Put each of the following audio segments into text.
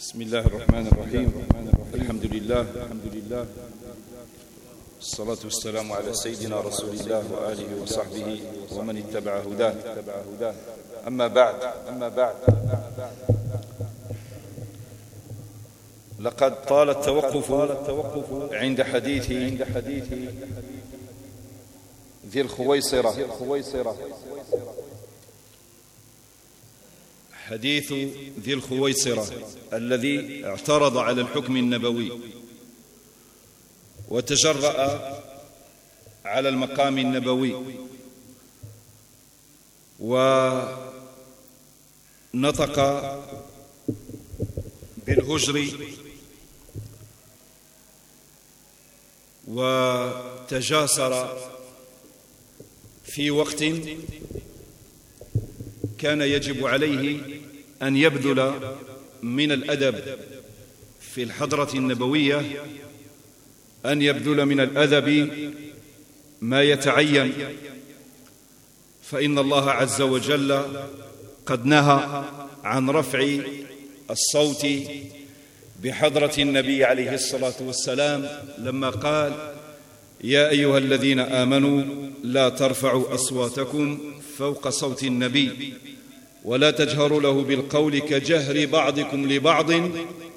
بسم الله الرحمن الرحيم. الحمد لله. الحمد لله الصلاة والسلام على سيدنا رسول الله وآله وصحبه ومن اتبع هداه. أما بعد. أما بعد لقد طال التوقف عند حديث عند حديث ذي الخويصرة. حديث ذي الخويصرة الذي اعترض على الحكم النبوي وتجرأ على المقام النبوي ونطق بالهجر وتجاسر في وقت كان يجب عليه أن يبذل من الأدب في الحضرة النبوية أن يبذل من الأدب ما يتعين. فإن الله عز وجل قد نهى عن رفع الصوت بحضرة النبي عليه الصلاة والسلام لما قال يا أيها الذين آمنوا لا ترفعوا أصواتكم فوق صوت النبي. ولا تجهروا له بالقول كجهر بعضكم لبعض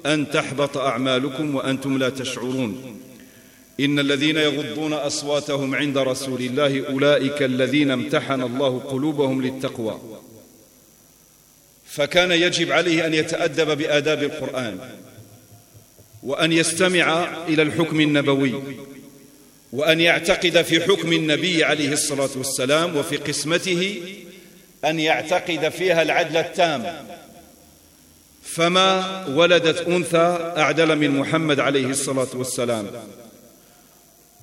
أن تحبط أعمالكم وأنتم لا تشعرون. إن الذين يغضون أصواتهم عند رسول الله أولئك الذين امتحن الله قلوبهم للتقوى. فكان يجب عليه أن يتأدب بآداب القرآن وأن يستمع إلى الحكم النبوي. وأن يعتقد في حكم النبي عليه الصلاة والسلام وفي قسمته أن يعتقد فيها العدل التام. فما ولدت أنثى أعدل من محمد عليه الصلاة والسلام.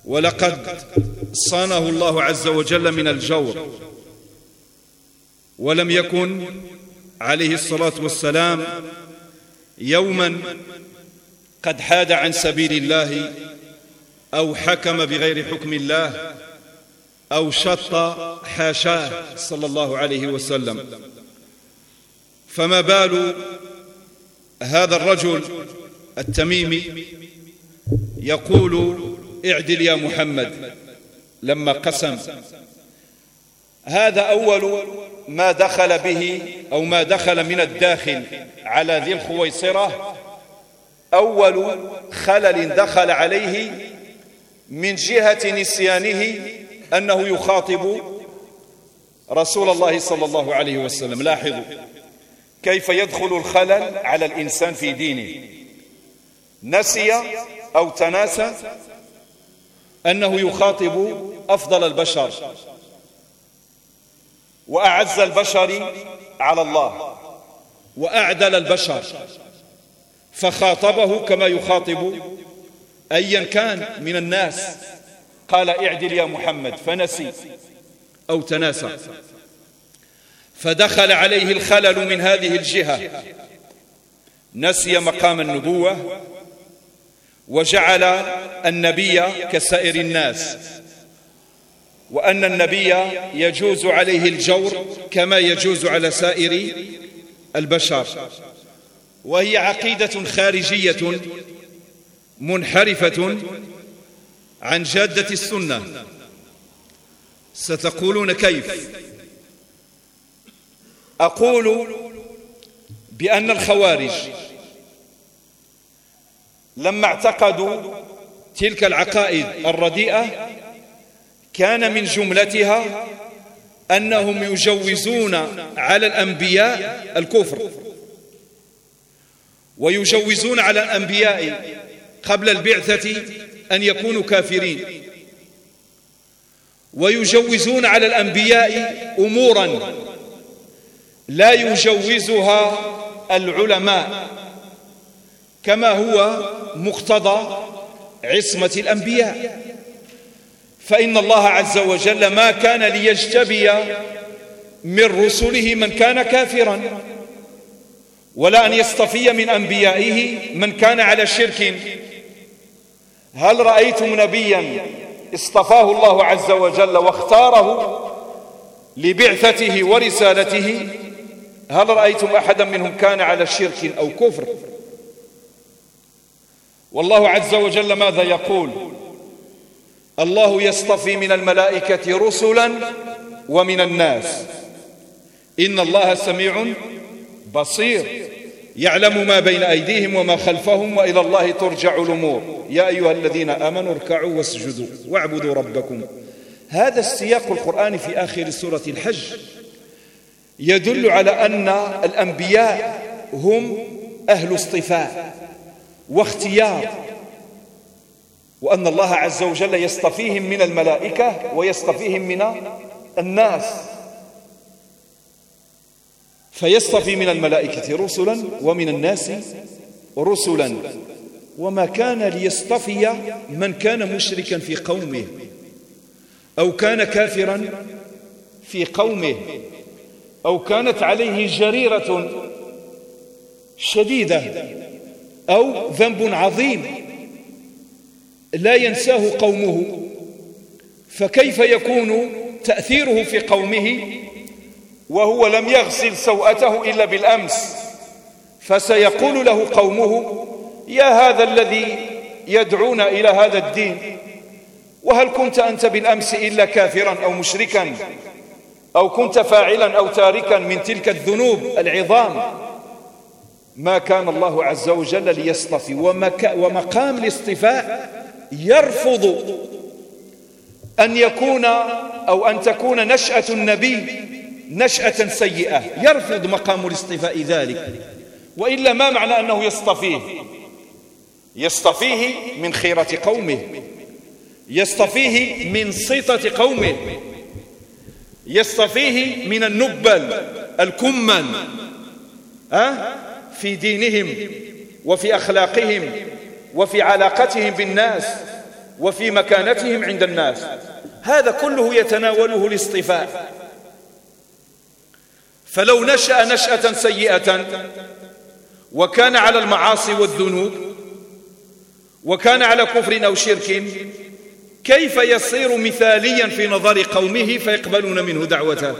ولقد صانه الله عز وجل من الجور. ولم يكن عليه الصلاة والسلام يوما قد حاد عن سبيل الله أو حكم بغير حكم الله أو شط حاشاه صلى الله عليه وسلم. فما بال هذا الرجل التميمي يقول اعدل يا محمد لما قسم. هذا أول ما دخل به أو ما دخل من الداخل على ذي الخويصرة. أول خلل دخل عليه من جهة نسيانه أنه يخاطب رسول الله صلى الله عليه وسلم. لاحظوا كيف يدخل الخلل على الإنسان في دينه. نسي أو تناسى أنه يخاطب أفضل البشر وأعز البشر على الله وأعدل البشر فخاطبه كما يخاطب أيا كان من الناس. قال اعدل يا محمد فنسي. أو تناسى. فدخل عليه الخلل من هذه الجهة. نسي مقام النبوة وجعل النبي كسائر الناس. وأن النبي يجوز عليه الجور كما يجوز على سائر البشر. وهي عقيدة خارجية منحرفة عن جادة السنة. ستقولون كيف؟ أقول بأن الخوارج لما اعتقدوا تلك العقائد الرديئة كان من جملتها أنهم يجوزون على الأنبياء الكفر ويجوزون على الأنبياء قبل البعثة أن يكونوا كافرين. ويجوزون على الأنبياء أمورا لا يجوزها العلماء كما هو مقتضى عصمة الأنبياء. فإن الله عز وجل ما كان ليجتبي من رسله من كان كافرا ولا أن يصطفي من أنبيائه من كان على شرك. هل رأيتم نبيا اصطفاه الله عز وجل واختاره لبعثته ورسالته؟ هل رأيتم أحدا منهم كان على شرك أو كفر؟ والله عز وجل ماذا يقول؟ الله يصطفي من الملائكة رسلا ومن الناس. إن الله سميع بصير. يعلم ما بين أيديهم وما خلفهم وإلى الله ترجع الأمور. يا أيها الذين آمنوا اركعوا واسجدوا واعبدوا ربكم. هذا السياق القرآني في آخر سورة الحج يدل على أن الأنبياء هم أهل اصطفاء واختيار وأن الله عز وجل يصطفيهم من الملائكة ويصطفيهم من الناس. فيصطفي من الملائكة رسلا ومن الناس رسلا. وما كان ليصطفي من كان مشركا في قومه أو كان كافرا في قومه أو كانت عليه جريرة شديدة أو ذنب عظيم لا ينساه قومه. فكيف يكون تأثيره في قومه؟ وهو لم يغسل سوءته إلا بالأمس. فسيقول له قومه يا هذا الذي يدعونا إلى هذا الدين وهل كنت أنت بالأمس إلا كافرا أو مشركا؟ أو كنت فاعلا أو تاركا من تلك الذنوب العظام؟ ما كان الله عز وجل ليصطفي ومقام الاصطفاء يرفض أن يكون أو أن تكون نشأة النبي نشأة سيئة يرفض مقام الاصطفاء ذلك وإلا ما معنى أنه يصطفيه يصطفيه من خيرة قومه يصطفيه من سيطة قومه يصطفيه من النبل الكمل أه؟ في دينهم وفي أخلاقهم وفي علاقتهم بالناس وفي مكانتهم عند الناس. هذا كله يتناوله الاصطفاء فلو نشأ نشأة سيئة وكان على المعاصي والذنوب وكان على كفر أو شرك كيف يصير مثاليا في نظر قومه فيقبلون منه دعوته؟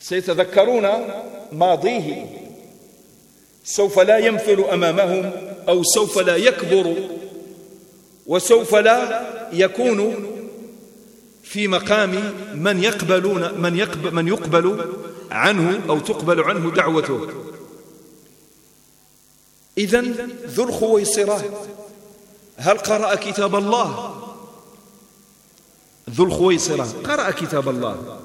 سيتذكرون ماضيه. سوف لا يمثل أمامهم أو سوف لا يكبر وسوف لا يكون في مقام من يقبلون من يقبل, من يقبل عنه أو تقبل عنه دعوته. إذا ذو الخويصرة هل قرأ كتاب الله؟ ذو الخويصرة قرأ كتاب الله.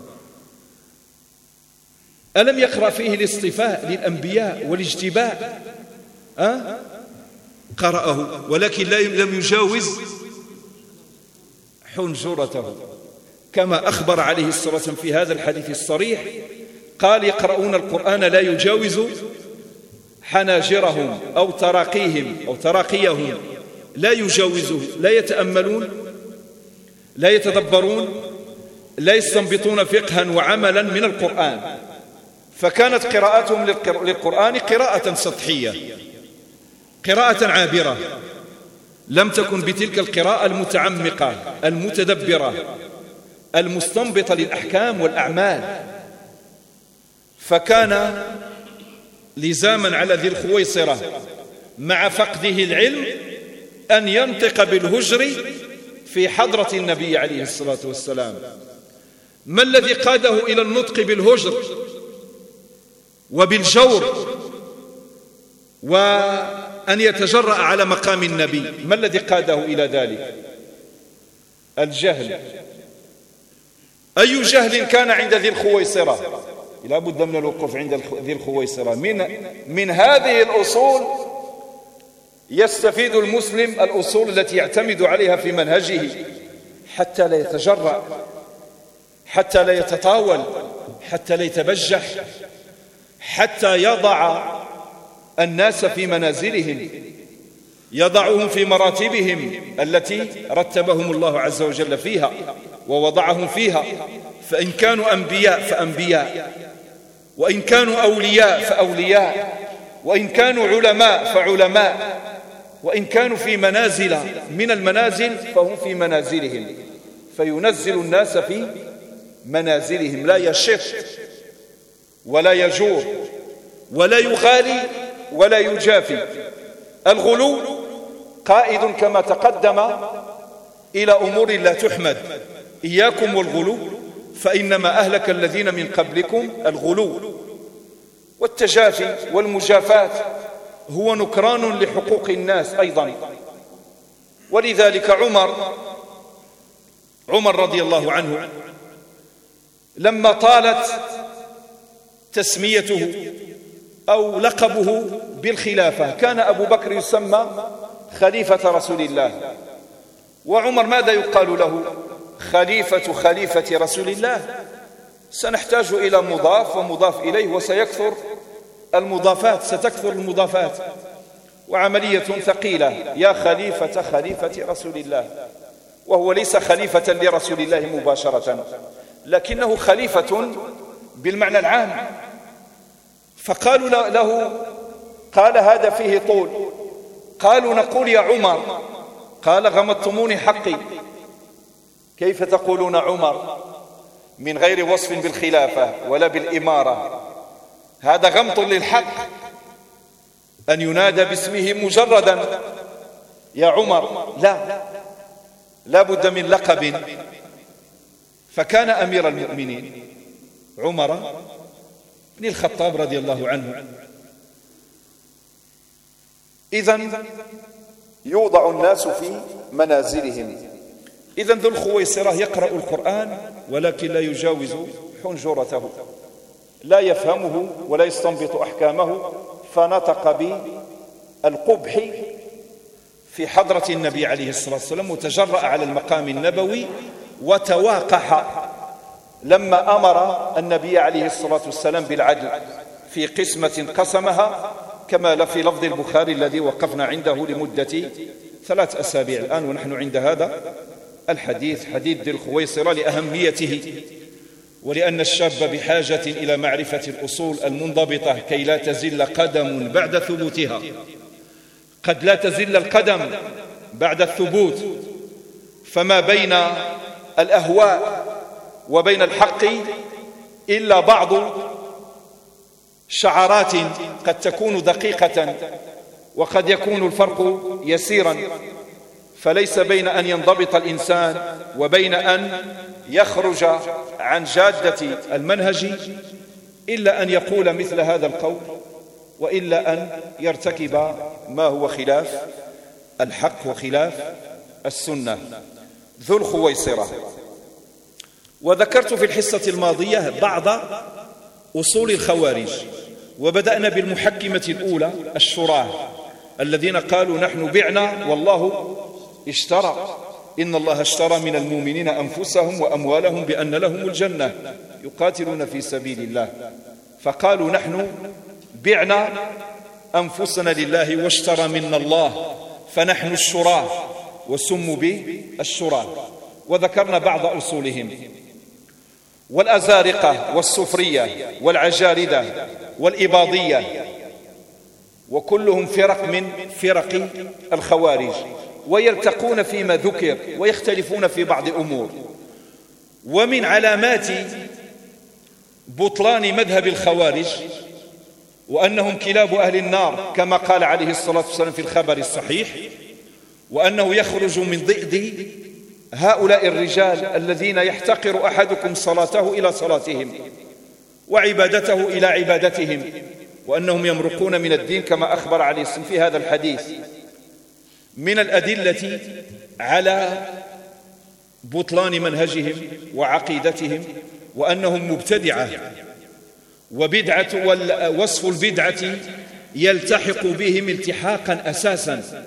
ألم يقرأ فيه الاصطفاء للأنبياء والاجتباء؟ أه؟ قرأه ولكن لم يجاوز حنجرته. كما أخبر عليه الصلاة والسلام في هذا الحديث الصريح قال يقرؤون القرآن لا يجاوز حناجرهم أو تراقيهم أو تراقيهم لا يجاوزه لا يتأملون لا يتدبرون لا يستنبطون فقها وعملا من القرآن. فكانت قراءتهم للقرآن قراءة سطحية قراءة عابرة لم تكن بتلك القراءة المتعمقة المتدبرة. المستنبطة للأحكام والأعمال. فكان لزاما على ذي الخويصرة مع فقده العلم أن ينطق بالهجر في حضرة النبي عليه الصلاة والسلام. ما الذي قاده إلى النطق بالهجر وبالجور وأن يتجرأ على مقام النبي؟ ما الذي قاده إلى ذلك؟ الجهل. أي جهل كان عند ذي الخويصرة؟ لا بد من الوقوف عند ذي الخويصرة. من, من هذه الأصول يستفيد المسلم الأصول التي يعتمد عليها في منهجه حتى لا يتجرأ حتى لا يتطاول حتى لا يتبجح حتى يضع الناس في منازلهم يضعهم في مراتبهم التي رتبهم الله عز وجل فيها. ووضعهم فيها فإن كانوا أنبياء فأنبياء وإن كانوا أولياء فأولياء وإن كانوا علماء فعلماء وإن كانوا في منازل من المنازل فهم في منازلهم. فينزل الناس في منازلهم. لا يشط ولا يجور ولا يغالي ولا يجافي. الغلو قائد كما تقدم إلى أمور لا تحمد. إياكم والغلو فإنما أهلك الذين من قبلكم الغلو. والتجافي والمجافات هو نكران لحقوق الناس أيضا. ولذلك عمر عمر رضي الله عنه لما طالت تسميته أو لقبه بالخلافة كان أبو بكر يسمى خليفة رسول الله. وعمر ماذا يقال له؟ خليفة خليفة رسول الله. سنحتاج إلى مضاف ومضاف إليه وسيكثر المضافات ستكثر المضافات. وعملية ثقيلة. يا خليفة خليفة رسول الله. وهو ليس خليفة لرسول الله مباشرة لكنه خليفة بالمعنى العام. فقالوا له قال هذا فيه طول. قالوا نقول يا عمر. قال غمضتموني حقي. كيف تقولون عمر من غير وصف بالخلافة ولا بالإمارة؟ هذا غمط للحق أن ينادى باسمه مجردا. يا عمر لا لا بد من لقب. فكان أمير المؤمنين عمر بن الخطاب رضي الله عنه. إذا يوضع الناس في منازلهم. إذا ذو الخويصرة يقرأ القرآن ولكن لا يجاوز حنجرته. لا يفهمه ولا يستنبط أحكامه فنطق بالقبح في حضرة النبي عليه الصلاة والسلام وتجرأ على المقام النبوي وتواقح لما أمر النبي عليه الصلاة والسلام بالعدل في قسمة قسمها كما في لفظ البخاري الذي وقفنا عنده لمدة ثلاث أسابيع الآن ونحن عند هذا. الحديث حديث ذي الخويصرة لأهميته ولأن الشاب بحاجة إلى معرفة الأصول المنضبطة كي لا تزل قدم بعد ثبوتها. قد لا تزل القدم بعد الثبوت. فما بين الأهواء وبين الحق إلا بعض شعرات قد تكون دقيقة وقد يكون الفرق يسيرا. فليس بين أن ينضبط الإنسان وبين أن يخرج عن جادة المنهج إلا أن يقول مثل هذا القول وإلا أن يرتكب ما هو خلاف الحق وخلاف السنة. ذو الخويصرة. وذكرت في الحصة الماضية بعض أصول الخوارج وبدأنا بالمحكمة الأولى الشراه الذين قالوا نحن بعنا والله اشترى. إن الله اشترى من المؤمنين أنفسهم وأموالهم بأن لهم الجنة يقاتلون في سبيل الله. فقالوا نحن بعنا أنفسنا لله واشترى منا الله فنحن الشراه وسموا بالشراه وذكرنا بعض أصولهم. والأزارقة والسفرية والعجاردة والإباضية وكلهم فرق من فرق الخوارج. ويلتقون فيما ذكر ويختلفون في بعض أمور. ومن علامات بطلان مذهب الخوارج وأنهم كلاب أهل النار كما قال عليه الصلاة والسلام في الخبر الصحيح وأنه يخرج من ضئد هؤلاء الرجال الذين يحتقر أحدكم صلاته إلى صلاتهم وعبادته إلى عبادتهم وأنهم يمرقون من الدين كما أخبر عليه السلام في هذا الحديث. من الأدلة على بطلان منهجهم وعقيدتهم وأنهم مبتدعة وبدعة ووصف البدعة يلتحق بهم التحاقا أساسا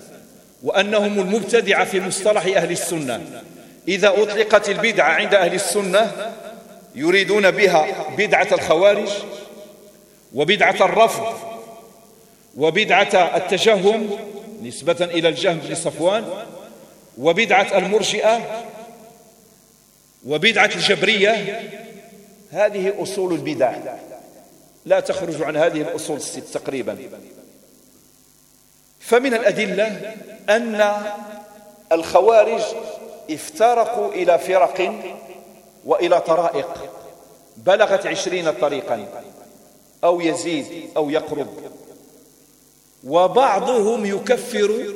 وأنهم المبتدعة في مصطلح أهل السنة. إذا أطلقت البدعة عند أهل السنة يريدون بها بدعة الخوارج وبدعة الرفض وبدعة التجهم نسبة إلى الجهم بن صفوان وبدعة المرجئة وبدعة الجبرية. هذه أصول البدع. لا تخرج عن هذه الأصول الست تقريبا. فمن الأدلة أن الخوارج افترقوا إلى فرق وإلى طرائق بلغت عشرين طريقا أو يزيد أو يقرب. وبعضهم يكفر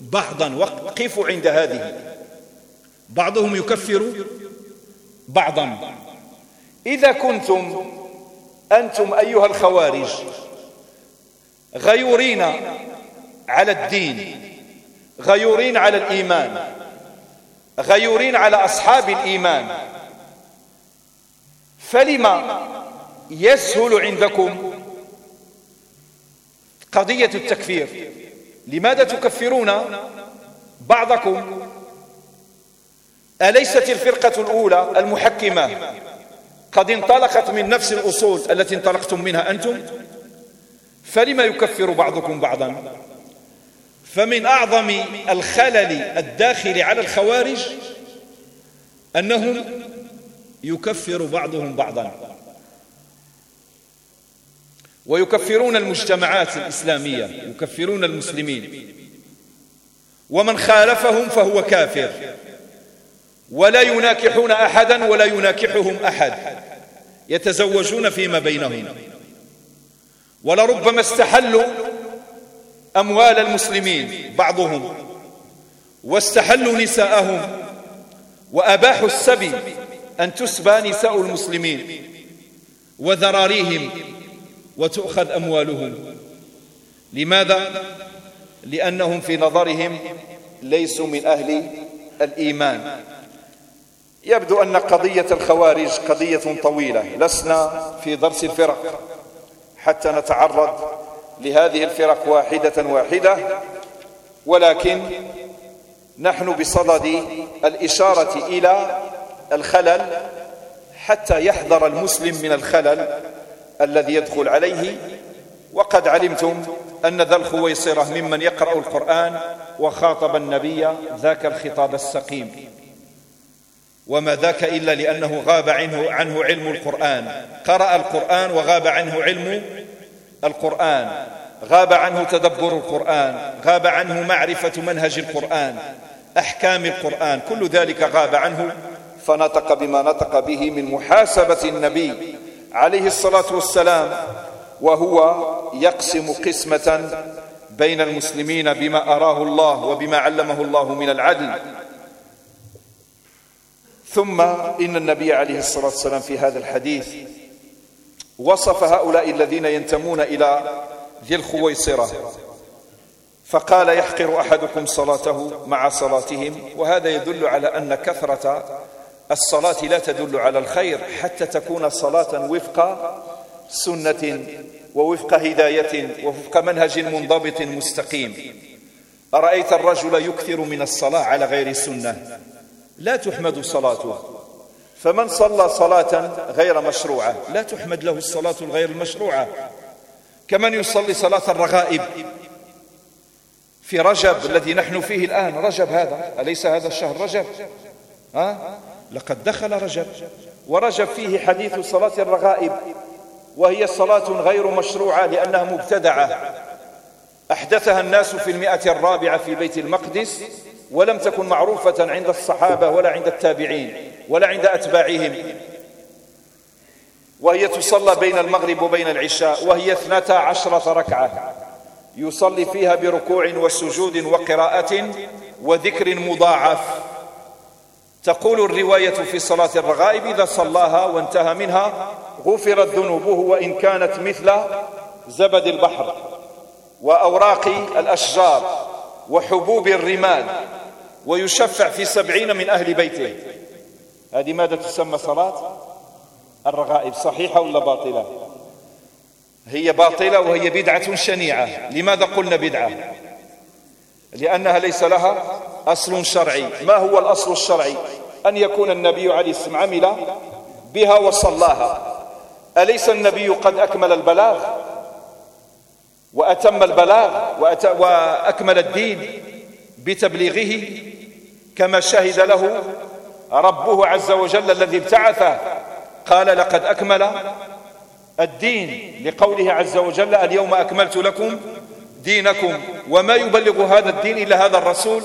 بعضا. وقفوا عند هذه. بعضهم يكفر بعضا. إذا كنتم أنتم أيها الخوارج غيورين على الدين غيورين على الإيمان غيورين على أصحاب الإيمان فلما يسهل عندكم قضية التكفير. لماذا تكفرون بعضكم؟ أليست الفرقة الأولى المحكمة؟ قد انطلقت من نفس الأصول التي انطلقتم منها أنتم. فلما يكفر بعضكم بعضا؟ فمن أعظم الخلل الداخل على الخوارج أنهم يكفر بعضهم بعضا. ويكفرون المجتمعات الإسلامية يكفرون المسلمين. ومن خالفهم فهو كافر. ولا يناكحون أحدا ولا يناكحهم أحد. يتزوجون فيما بينهم. ولربما استحلوا أموال المسلمين بعضهم. واستحلوا نساءهم. وأباحوا السبي أن تسبى نساء المسلمين. وذراريهم. وتؤخذ أموالهم. لماذا؟ لأنهم في نظرهم ليسوا من أهل الإيمان. يبدو أن قضية الخوارج قضية طويلة. لسنا في درس الفرق. حتى نتعرض لهذه الفرق واحدة واحدة. ولكن نحن بصدد الإشارة إلى الخلل حتى يحذر المسلم من الخلل الذي يدخل عليه. وقد علمتم أن ذا الخويصرة ممن يقرأ القرآن وخاطب النبي ذاك الخطاب السقيم. وما ذاك إلا لأنه غاب عنه, عنه علم القرآن. قرأ القرآن وغاب عنه علم القرآن. غاب عنه تدبر القرآن. غاب عنه معرفة منهج القرآن. أحكام القرآن. كل ذلك غاب عنه. فنطق بما نطق به من محاسبة النبي. عليه الصلاة والسلام وهو يقسم قسمة بين المسلمين بما أراه الله وبما علمه الله من العدل. ثم إن النبي عليه الصلاة والسلام في هذا الحديث وصف هؤلاء الذين ينتمون إلى ذي الخويصرة. فقال يحقر أحدكم صلاته مع صلاتهم وهذا يدل على أن كثرة الصلاة لا تدل على الخير حتى تكون صلاة وفق سنة ووفق هداية ووفق منهج منضبط مستقيم. أرأيت الرجل يكثر من الصلاة على غير السنة لا تحمد صلاته. فمن صلى صلاة غير مشروعة لا تحمد له الصلاة الغير المشروعة كمن يصلي صلاة الرغائب؟ في رجب الذي نحن فيه الآن رجب هذا أليس هذا الشهر رجب؟ ها؟ لقد دخل رجب ورجب فيه حديث صلاة الرغائب وهي صلاة غير مشروعة لأنها مبتدعة. أحدثها الناس في المئة الرابعة في بيت المقدس ولم تكن معروفة عند الصحابة ولا عند التابعين ولا عند أتباعهم. وهي تصلى بين المغرب وبين العشاء وهي اثنتا عشرة ركعة. يصلي فيها بركوع وسجود وقراءة وذكر مضاعف. تقول الرواية في صلاة الرغائب إذا صلاها وانتهى منها غفرت ذنوبه وإن كانت مثل زبد البحر وأوراق الأشجار وحبوب الرمال ويشفع في سبعين من أهل بيته. هذه ماذا تسمى صلاة؟ الرغائب صحيحة ولا باطلة؟ هي باطلة وهي بدعة شنيعة. لماذا قلنا بدعة؟ لأنها ليس لها أصل شرعي. ما هو الأصل الشرعي؟ أن يكون النبي عليه السلام عمل بها وصلاها. أليس النبي قد أكمل البلاغ؟ وأتم البلاغ وأكمل الدين بتبليغه كما شهد له ربه عز وجل الذي ابتعثه. قال لقد أكمل الدين لقوله عز وجل اليوم أكملت لكم دينكم. وما يبلغ هذا الدين إلا هذا الرسول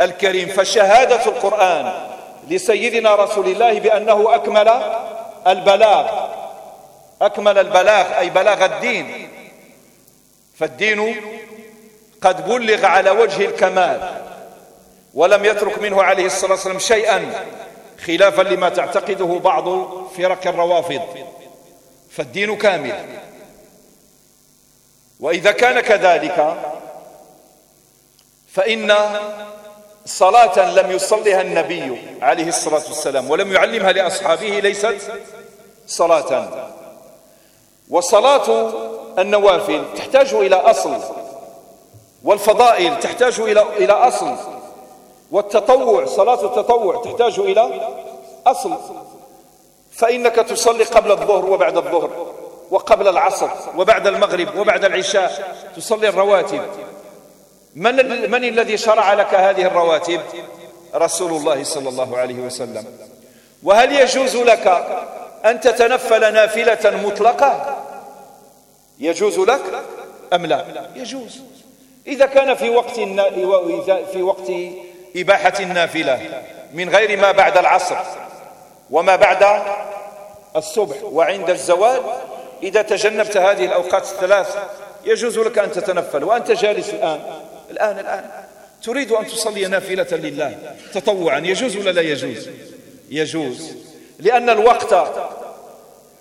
الكريم فشهادة القرآن لسيدنا رسول الله بأنه أكمل البلاغ أكمل البلاغ أي بلاغ الدين. فالدين قد بلغ على وجه الكمال ولم يترك منه عليه الصلاة والسلام شيئا خلافا لما تعتقده بعض فرق الروافض. فالدين كامل. وإذا كان كذلك فإن صلاة لم يصلها النبي عليه الصلاة والسلام ولم يعلمها لأصحابه ليست صلاة. وصلاة النوافل تحتاج إلى أصل والفضائل تحتاج إلى إلى أصل والتطوع صلاة التطوع تحتاج إلى أصل. فإنك تصلي قبل الظهر وبعد الظهر وقبل العصر وبعد المغرب وبعد العشاء تصلي الرواتب. من, من الذي شرع لك هذه الرواتب؟ رسول الله صلى الله عليه وسلم. وهل يجوز لك أن تتنفل نافلة مطلقة؟ يجوز لك أم لا؟ يجوز. إذا كان في وقت في وقت إباحة النافلة من غير ما بعد العصر وما بعد الصبح وعند الزوال إذا تجنبت هذه الأوقات الثلاث يجوز لك أن تتنفل. وأنت جالس الآن الآن الآن. تريد أن تصلي نافلة لله. تطوعا. يجوز ولا لا يجوز؟ يجوز. لأن الوقت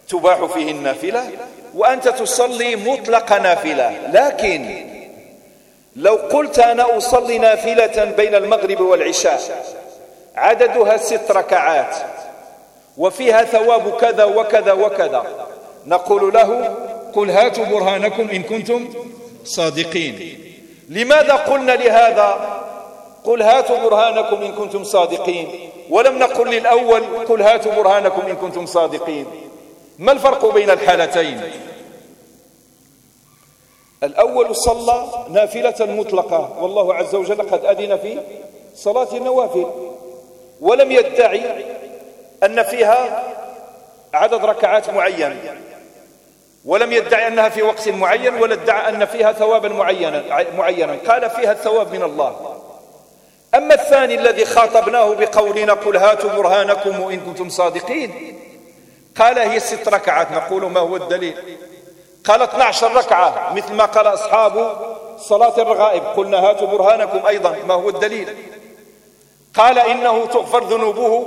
تباح فيه النافلة وأنت تصلي مطلق نافلة. لكن لو قلت أنا أصلي نافلة بين المغرب والعشاء عددها ست ركعات وفيها ثواب كذا وكذا وكذا نقول له قل هاتوا برهانكم إن كنتم صادقين. لماذا قلنا لهذا؟ قل هاتوا برهانكم إن كنتم صادقين. ولم نقل للأول قل هاتوا برهانكم إن كنتم صادقين. ما الفرق بين الحالتين؟ الأول صلى نافلة مطلقة. والله عز وجل قد أذن في صلاة النوافل. ولم يدعي أن فيها عدد ركعات معين. ولم يدعي أنها في وقت معين ولا ادعى أن فيها ثوابا معينا معينا. قال فيها الثواب من الله. أما الثاني الذي خاطبناه بقولنا قل هاتوا برهانكم وإن كنتم صادقين. قال هي ست ركعات. نقول ما هو الدليل؟ قال 12 ركعة مثل ما قال أصحاب صلاة الرغائب. قلنا هاتوا برهانكم أيضا. ما هو الدليل؟ قال إنه تغفر ذنوبه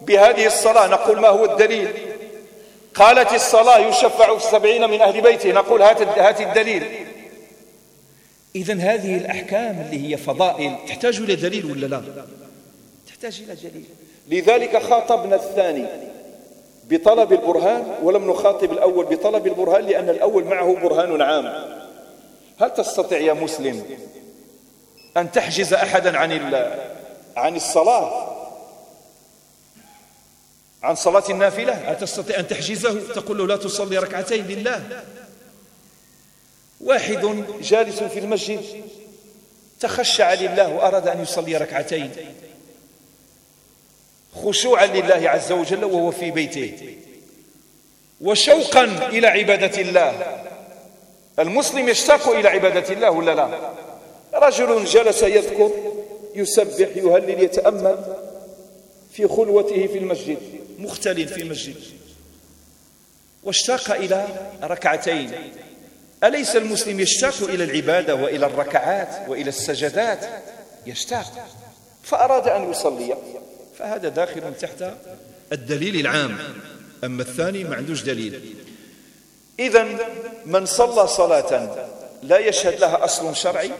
بهذه الصلاة. نقول ما هو الدليل؟ قالت الصلاة يشفع في السبعين من أهل بيته. نقول هات, هات الدليل. إذا هذه الأحكام اللي هي فضائل تحتاج إلى دليل ولا لا؟ تحتاج إلى دليل. لذلك خاطبنا الثاني بطلب البرهان ولم نخاطب الأول بطلب البرهان لأن الأول معه برهان عام. هل تستطيع يا مسلم أن تحجز أحدا عن عن الصلاة؟ عن صلاة النافلة. هل تستطيع أن تحجزه؟ تقول له لا تصلي ركعتين لله واحد جالس في المسجد تخشع لله وأراد أن يصلي ركعتين. خشوعا لله عز وجل وهو في بيته. وشوقا إلى عبادة الله. المسلم يشتاق إلى عبادة الله ولا لا؟ رجل جلس يذكر يسبح يهلل يتأمل في خلوته في المسجد. مختل في المسجد. واشتاق إلى ركعتين. أليس المسلم يشتاق إلى العبادة وإلى الركعات وإلى السجدات؟ يشتاق. فأراد أن يصلي. فهذا داخل تحت الدليل العام. أما الثاني ما عندوش دليل. إذا من صلى صلاة لا يشهد لها أصل شرعي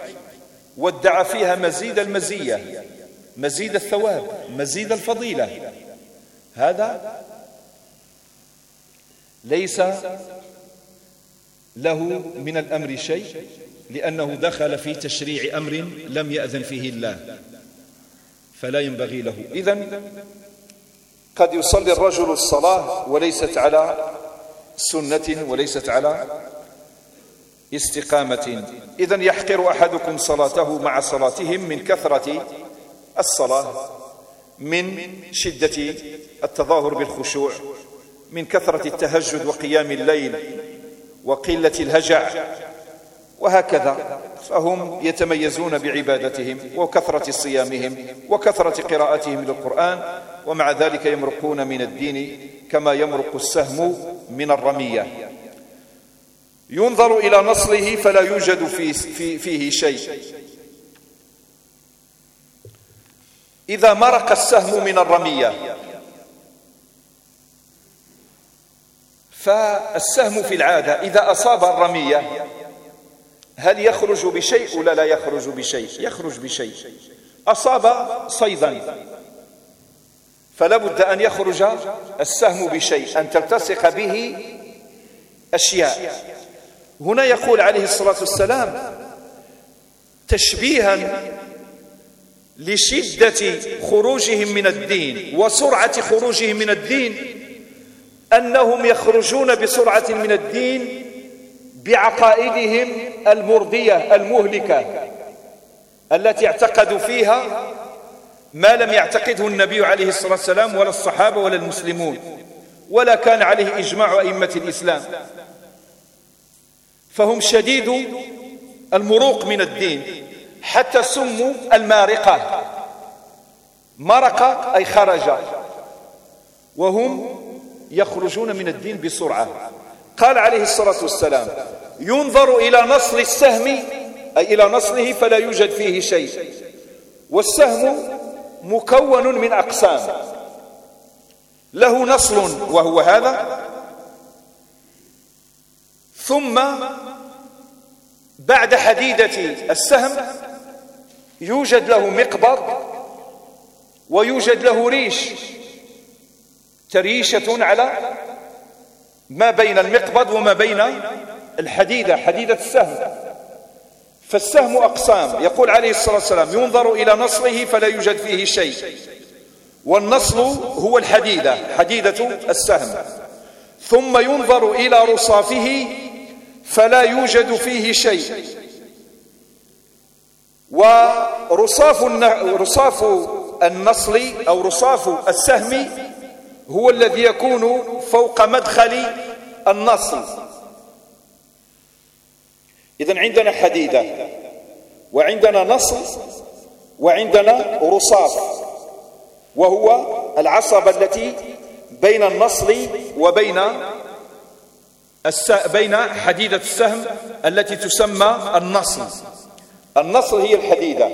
وادعى فيها مزيد المزية مزيد الثواب مزيد الفضيلة. هذا ليس له من الأمر شيء لأنه دخل في تشريع أمر لم يأذن فيه الله فلا ينبغي له. إذن قد يصلي الرجل الصلاة وليست على سنة وليست على استقامة. إذن يحقر أحدكم صلاته مع صلاتهم من كثرة الصلاة. من شدة التظاهر بالخشوع من كثرة التهجد وقيام الليل وقلة الهجع وهكذا فهم يتميزون بعبادتهم وكثرة صيامهم وكثرة قراءتهم للقرآن ومع ذلك يمرقون من الدين كما يمرق السهم من الرمية. ينظر إلى نصله فلا يوجد فيه, شيء. إذا مرق السهم من الرمية. فالسهم في العادة إذا أصاب الرمية هل يخرج بشيء ولا لا يخرج بشيء؟ يخرج بشيء. أصاب صيدا. فلا بد أن يخرج السهم بشيء أن تلتصق به أشياء. هنا يقول عليه الصلاة والسلام تشبيها لشدة خروجهم من الدين وسرعة خروجهم من الدين أنهم يخرجون بسرعة من الدين بعقائدهم المرضية المهلكة التي اعتقدوا فيها ما لم يعتقده النبي عليه الصلاة والسلام ولا الصحابة ولا المسلمون ولا كان عليه إجماع أئمة الإسلام. فهم شديد المروق من الدين. حتى سموا المارقة. مرق أي خرج. وهم يخرجون من الدين بسرعة. قال عليه الصلاة والسلام ينظر إلى نصل السهم أي إلى نصله فلا يوجد فيه شيء. والسهم مكون من أقسام. له نصل وهو هذا. ثم بعد حديدة السهم يوجد له مقبض ويوجد له ريش. تريشة على ما بين المقبض وما بين الحديدة حديدة السهم. فالسهم أقسام. يقول عليه الصلاة والسلام ينظر إلى نصله فلا يوجد فيه شيء. والنصل هو الحديدة حديدة السهم. ثم ينظر إلى رصافه فلا يوجد فيه شيء. ورصاف رصاف النصل أو رصاف السهم هو الذي يكون فوق مدخل النصل إذا عندنا حديدة وعندنا نصل وعندنا رصاف وهو العصبة التي بين النصل وبين. بين حديدة السهم التي تسمى النصل النصل هي الحديدة.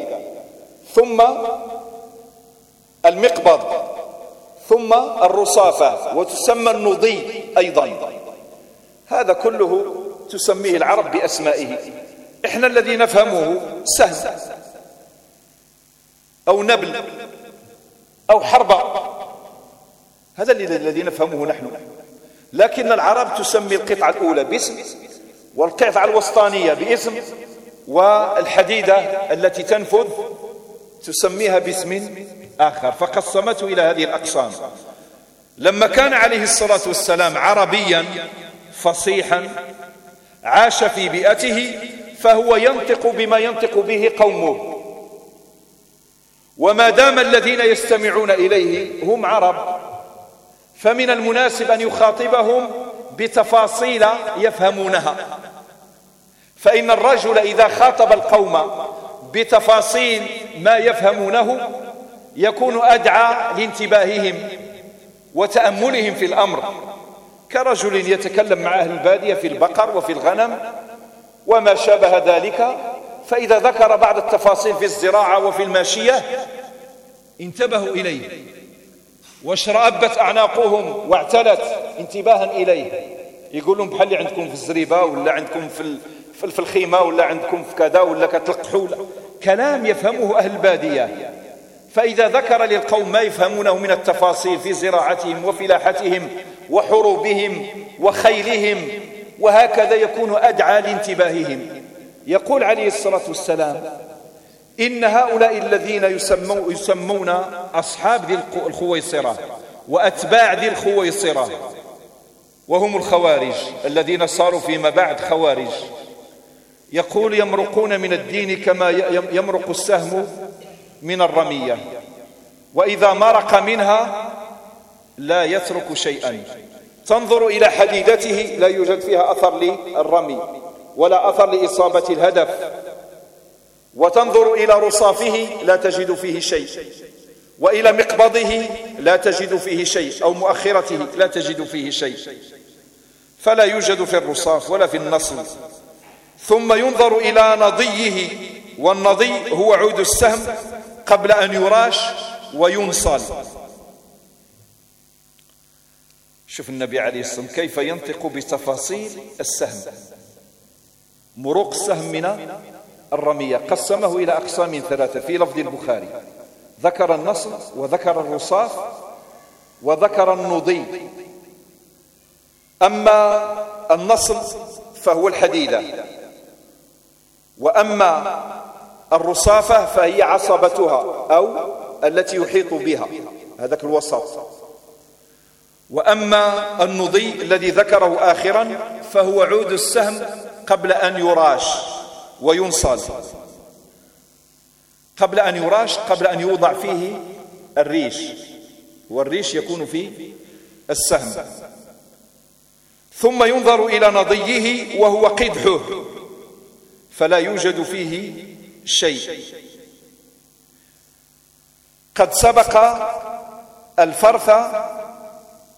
ثم المقبض. ثم الرصافة. وتسمى النضي أيضا. هذا كله تسميه العرب بأسمائه. إحنا الذي نفهمه سهم أو نبل. أو حربة هذا الذي نفهمه نحن. لكن العرب تسمي القطعة الأولى باسم والقطعة الوسطانية باسم. والحديدة التي تنفذ تسميها باسم آخر. فقسمته إلى هذه الأقسام. لما كان عليه الصلاة والسلام عربيا فصيحا عاش في بيئته فهو ينطق بما ينطق به قومه. وما دام الذين يستمعون إليه هم عرب فمن المناسب أن يخاطبهم بتفاصيل يفهمونها. فإن الرجل إذا خاطب القوم بتفاصيل ما يفهمونه يكون أدعى لانتباههم وتأملهم في الأمر. كرجل يتكلم مع أهل البادية في البقر وفي الغنم وما شابه ذلك فإذا ذكر بعض التفاصيل في الزراعة وفي الماشية انتبهوا إليه واشرأبت أعناقهم واعتلت انتباها إليه. يقول لهم بحال عندكم في الزريبة ولا عندكم في في الخيمة ولا عندكم في كذا ولا كتلقحوا كلام يفهمه أهل البادية. فإذا ذكر للقوم ما يفهمونه من التفاصيل في زراعتهم وفلاحتهم وحروبهم وخيلهم وهكذا يكون أدعى لانتباههم. يقول عليه الصلاة والسلام إن هؤلاء الذين يسمون, يسمون أصحاب ذي الخويصرة وأتباع ذي الخويصرة وهم الخوارج الذين صاروا فيما بعد خوارج. يقول يمرقون من الدين كما يمرق السهم من الرمية. وإذا مرق منها لا يترك شيئا. تنظر إلى حديدته لا يوجد فيها أثر للرمي ولا أثر لإصابة الهدف. وتنظر إلى رصافه لا تجد فيه شيء. وإلى مقبضه لا تجد فيه شيء. أو مؤخرته لا تجد فيه شيء. فلا يوجد في الرصاف ولا في النصل ثم ينظر إلى نضيه والنضي هو عود السهم قبل أن يراش وينصل شوف النبي عليه الصلاة والسلام كيف ينطق بتفاصيل السهم. مروق السهم من الرمية قسمه إلى أقسام ثلاثة في لفظ البخاري ذكر النصر وذكر الرصاف وذكر النضي. أما النصر فهو الحديدة. وأما الرصافة فهي عصبتها أو التي يحيط بها. هذاك الوسط وأما النضي الذي ذكره آخرا فهو عود السهم قبل أن يراش وينصل قبل أن يراش قبل أن يوضع فيه الريش. والريش يكون في السهم. ثم ينظر إلى نضيه وهو قدحه. فلا يوجد فيه شيء. قد سبق الفرث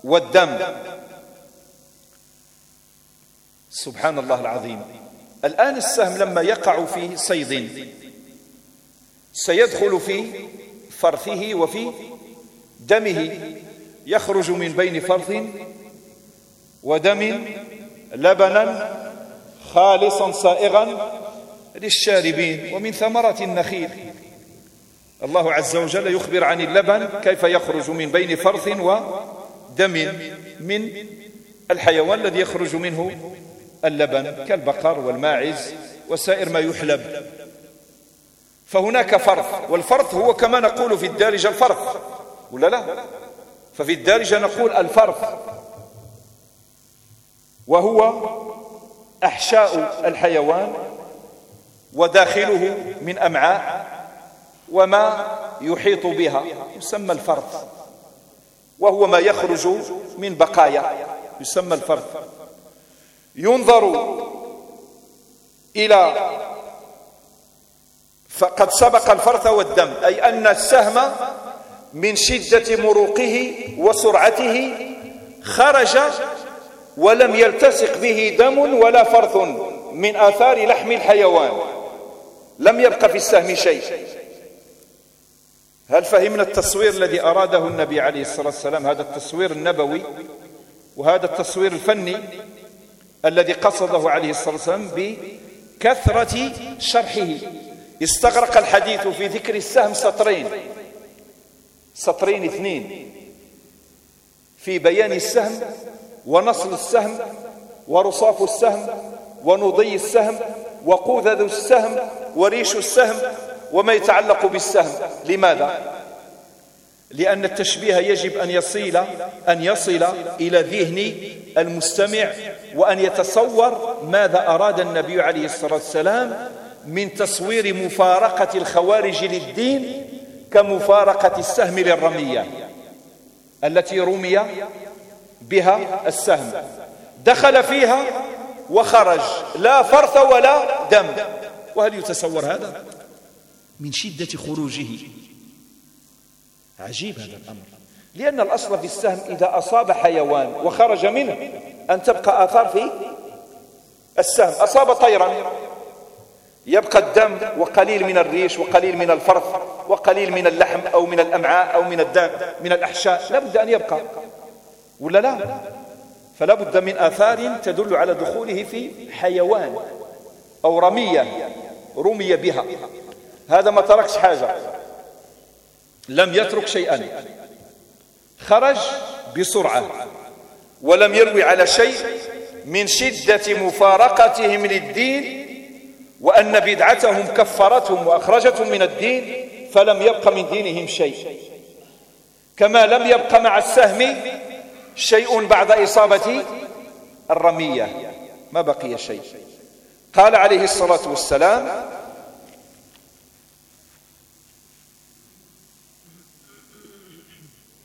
والدم. سبحان الله العظيم. الآن السهم لما يقع في صيد سيدخل في فرثه وفي دمه. يخرج من بين فرث ودم لبنا خالصا صائغا للشاربين ومن ثمرة النخيل. الله عز وجل يخبر عن اللبن كيف يخرج من بين فرث ودم من الحيوان الذي يخرج منه اللبن كالبقر والماعز وسائر ما يحلب. فهناك فرث والفرث هو كما نقول في الدارجة الفرث ولا لا؟ ففي الدارجة نقول الفرث. وهو أحشاء الحيوان وداخله من أمعاء وما يحيط بها يسمى الفرث. وهو ما يخرج من بقايا يسمى الفرث. ينظر إلى فقد سبق الفرث والدم أي أن السهم من شدة مروقه وسرعته خرج ولم يلتصق به دم ولا فرث من آثار لحم الحيوان. لم يبق في السهم شيء. هل فهمنا التصوير الذي أراده النبي عليه الصلاة والسلام؟ هذا التصوير النبوي وهذا التصوير الفني الذي قصده عليه الصلاة والسلام بكثرة شرحه. استغرق الحديث في ذكر السهم سطرين. سطرين اثنين. في بيان السهم ونصل السهم ورصاف السهم ونضي السهم وقوذذ السهم وريش السهم وما يتعلق بالسهم. لماذا؟ لأن التشبيه يجب أن يصل أن يصل إلى ذهن المستمع وأن يتصور ماذا أراد النبي عليه الصلاة والسلام من تصوير مفارقة الخوارج للدين كمفارقة السهم للرمية التي رمي بها السهم. دخل فيها وخرج. لا فرث ولا دم. وهل يتصور هذا؟ من شدة خروجه. عجيب هذا الأمر. لأن الأصل في السهم إذا أصاب حيوان وخرج منه أن تبقى آثار في السهم. أصاب طيرا. يبقى الدم وقليل من الريش وقليل من الفرث وقليل من اللحم أو من الأمعاء أو من الدم من الأحشاء. لا بد أن يبقى. ولا لا؟ فلا بد من آثار تدل على دخوله في حيوان أو رمية. رمي بها. هذا ما تركش حاجة. لم يترك شيئا. خرج بسرعة. ولم يروي على شيء من شدة مفارقتهم للدين وأن بدعتهم كفرتهم وأخرجتهم من الدين فلم يبق من دينهم شيء. كما لم يبق مع السهم شيء بعد إصابة الرمية. ما بقي شيء. قال عليه الصلاة والسلام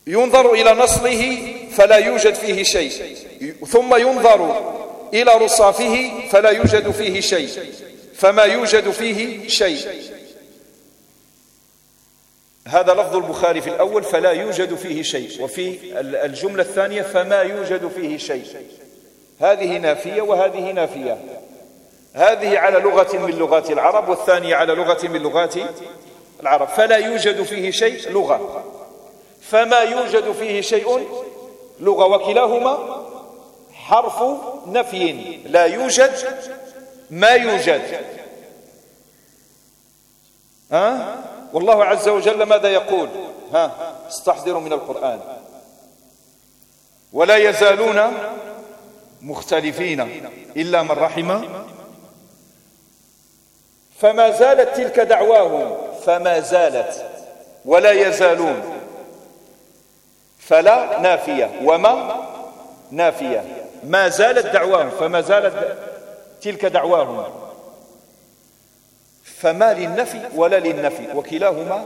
ينظر إلى نصله فلا يوجد فيه شيء ثم ينظر إلى رصافه فلا يوجد فيه شيء فما يوجد فيه شيء. هذا لفظ البخاري في الأول فلا يوجد فيه شيء وفي الجملة الثانية فما يوجد فيه شيء. هذه نافية وهذه نافية. هذه على لغة من لغات العرب والثانية على لغة من لغات العرب. فلا يوجد فيه شيء لغة. فما يوجد فيه شيء لغة. وكلاهما حرف نفي. لا يوجد ما يوجد. ها؟ والله عز وجل ماذا يقول؟ ها؟ استحضروا من القرآن. ولا يزالون مختلفين إلا من رحم فما زالت تلك دعواهم. فما زالت ولا يزالون. فلا نافية. وما نافية. ما زالت دعواهم. فما زالت تلك دعواهم. فما للنفي ولا للنفي. وكلاهما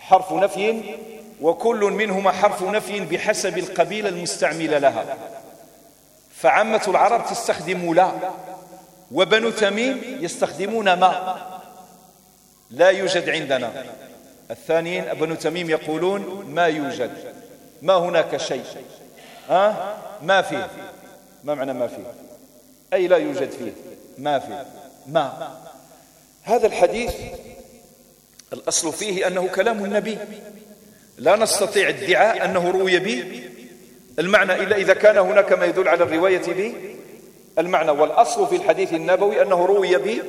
حرف نفي وكل منهما حرف نفي بحسب القبيلة المستعملة لها. فعامة العرب تستخدم لا. وبنو تميم يستخدمون ما لا يوجد عندنا. الثانيين بنو تميم يقولون ما يوجد. ما هناك شيء. أه؟ ما فيه. ما معنى ما فيه؟ أي لا يوجد فيه؟ ما فيه. ما. هذا الحديث الأصل فيه أنه كلام النبي. لا نستطيع ادعاء أنه روي به. المعنى إلا إذا كان هناك ما يدل على الرواية به المعنى والأصل في الحديث النبوي أنه روي به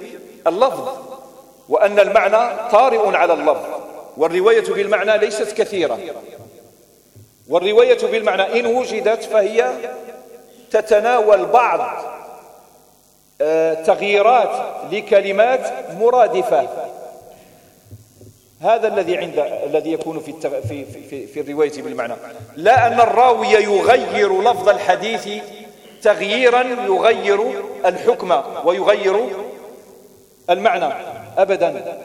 اللفظ وأن المعنى طارئ على اللفظ. والرواية بالمعنى ليست كثيرة. والرواية بالمعنى إن وجدت فهي تتناول بعض آه، تغييرات لكلمات مرادفة. هذا الذي عند الذي يكون في. في في في الرواية بالمعنى. لا أن الراوي يغير لفظ الحديث تغييرا يغير الحكم ويغير المعنى. ابدا.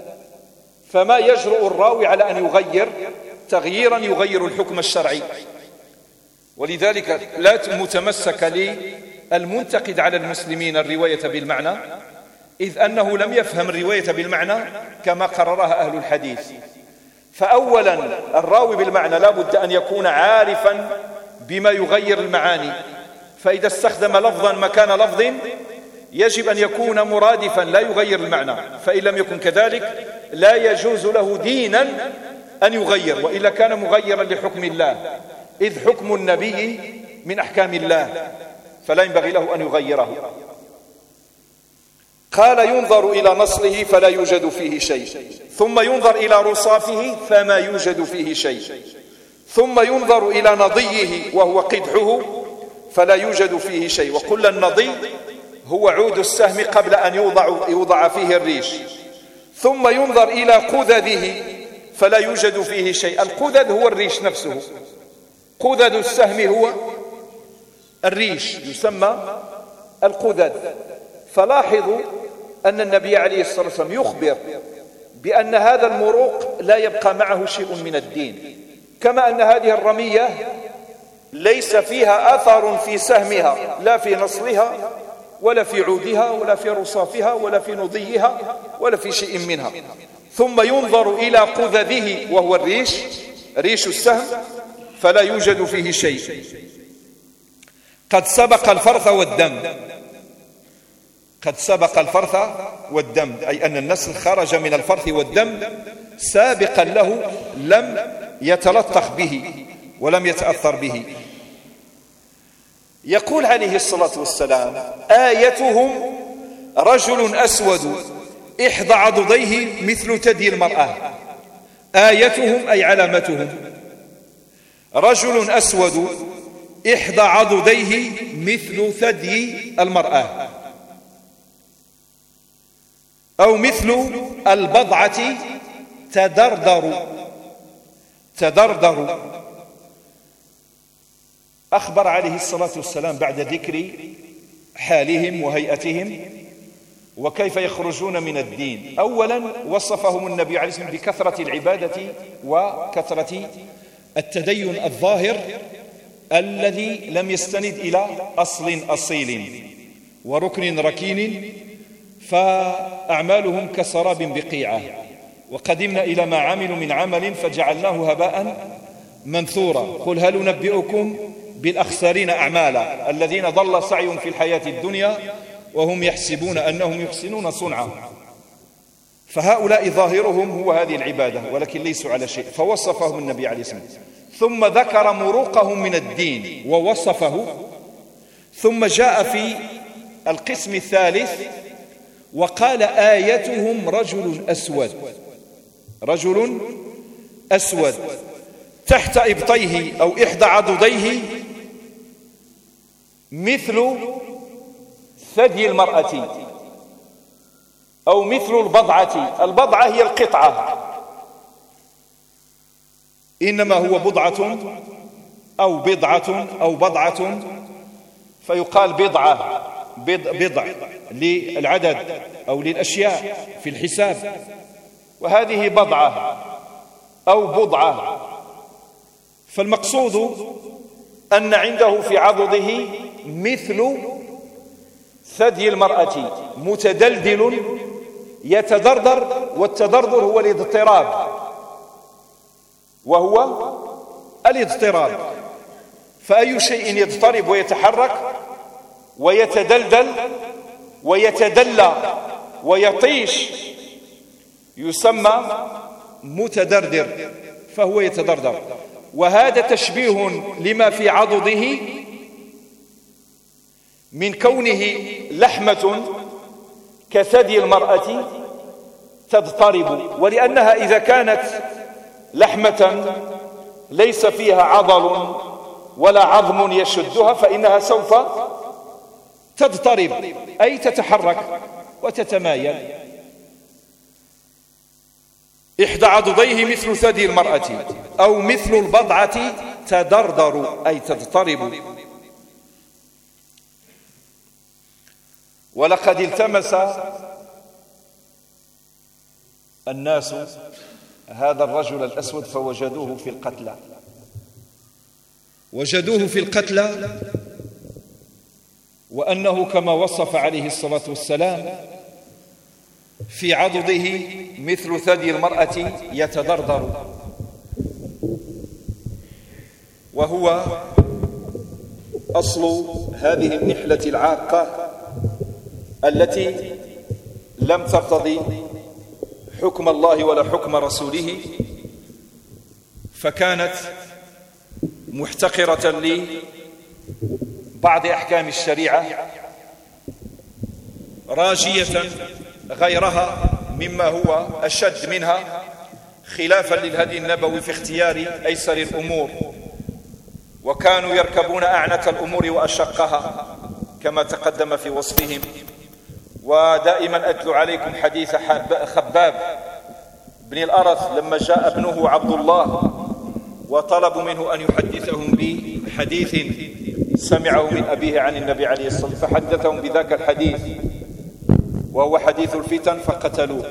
فما يجرؤ الراوي على أن يغير؟ تغييرا يغير الحكم الشرعي. ولذلك لا متمسك للمنتقد على المسلمين الرواية بالمعنى إذ أنه لم يفهم الرواية بالمعنى كما قررها أهل الحديث. فأولا الراوي بالمعنى لا بد أن يكون عارفا بما يغير المعاني. فإذا استخدم لفظا مكان لفظ يجب أن يكون مرادفا لا يغير المعنى. فإن لم يكن كذلك لا يجوز له دينا أن يغير وإلا كان مغيرا لحكم الله. إذ حكم النبي من أحكام الله فلا ينبغي له أن يغيره. قال ينظر إلى نصله فلا يوجد فيه شيء. ثم ينظر إلى رصافه فما يوجد فيه شيء. ثم ينظر إلى نضيه وهو قدحه فلا يوجد فيه شيء. وقل النضي هو عود السهم قبل أن يوضع, يوضع فيه الريش. ثم ينظر إلى قذذه فلا يوجد فيه شيء. القذذ هو الريش نفسه. قذذ السهم هو الريش يسمى القذذ. فلاحظوا أن النبي عليه الصلاة والسلام يخبر بأن هذا المروق لا يبقى معه شيء من الدين. كما أن هذه الرمية ليس فيها أثر في سهمها لا في نصرها ولا في عودها ولا في رصافها ولا في نضيها ولا في شيء منها. ثم ينظر إلى قذذه وهو الريش ريش السهم فلا يوجد فيه شيء. قد سبق الفرث والدم. قد سبق الفرث والدم أي أن النسل خرج من الفرث والدم سابقا له لم يتلطخ به ولم يتأثر به. يقول عليه الصلاة والسلام آيتهم رجل أسود إحدى عضديه مثل تدي المرأة. آيتهم أي علامتهم؟ رجل أسود إحدى عضديه مثل ثدي المرأة. أو مثل البضعة تدردر. تدردر. أخبر عليه الصلاة والسلام بعد ذكر حالهم وهيئتهم وكيف يخرجون من الدين. أولا وصفهم النبي عليه الصلاة والسلام بكثرة العبادة وكثرة التدين الظاهر الذي لم يستند إلى أصل أصيل وركن ركين فأعمالهم كسراب بقيعة. وقدمنا إلى ما عملوا من عمل فجعلناه هباء منثورا. قل هل نبئكم بالأخسرين أعمالا الذين ضل سعيهم في الحياة الدنيا وهم يحسبون أنهم يحسنون صنعا. فهؤلاء ظاهرهم هو هذه العبادة ولكن ليسوا على شيء. فوصفهم النبي عليه الصلاة والسلام. ثم ذكر مروقهم من الدين ووصفه. ثم جاء في القسم الثالث وقال آيتهم رجل أسود. رجل أسود. تحت إبطيه أو إحدى عضديه مثل ثدي المرأة أو مثل البضعة. البضعة هي القطعة. إنما هو بضعة أو بضعة أو بضعة. فيقال بضعة بضع للعدد أو للأشياء في الحساب. وهذه بضعة أو بضعة. فالمقصود أن عنده في عضده مثل ثدي المرأة متدلدل يتدردر والتدردر هو الاضطراب. وهو الاضطراب. فأي شيء يضطرب ويتحرك ويتدلدل ويتدلى ويطيش يسمى متدردر فهو يتدردر. وهذا تشبيه لما في عضده من كونه لحمة كثدي المرأة تضطرب. ولأنها إذا كانت لحمة ليس فيها عضل ولا عظم يشدها فإنها سوف تضطرب أي تتحرك وتتمايل. إحدى عضديه مثل ثدي المرأة أو مثل البضعة تدردر أي تضطرب. ولقد التمس الناس هذا الرجل الأسود فوجدوه في القتلى. وجدوه في القتلى وأنه كما وصف عليه الصلاة والسلام في عضده مثل ثدي المرأة يتدردر وهو أصل هذه النحلة العاقة التي لم ترتضي حكم الله ولا حكم رسوله فكانت محتقرة لبعض أحكام الشريعة راجية غيرها مما هو أشد منها خلافا للهدي النبوي في اختيار أيسر الأمور وكانوا يركبون أعنت الأمور وأشقها كما تقدم في وصفهم. ودائما أتلو عليكم حديث خباب بن الأرث لما جاء ابنه عبد الله وطلبوا منه أن يحدثهم بحديث سمعه من أبيه عن النبي عليه الصلاة والسلام فحدثهم بذاك الحديث وهو حديث الفتن فقتلوه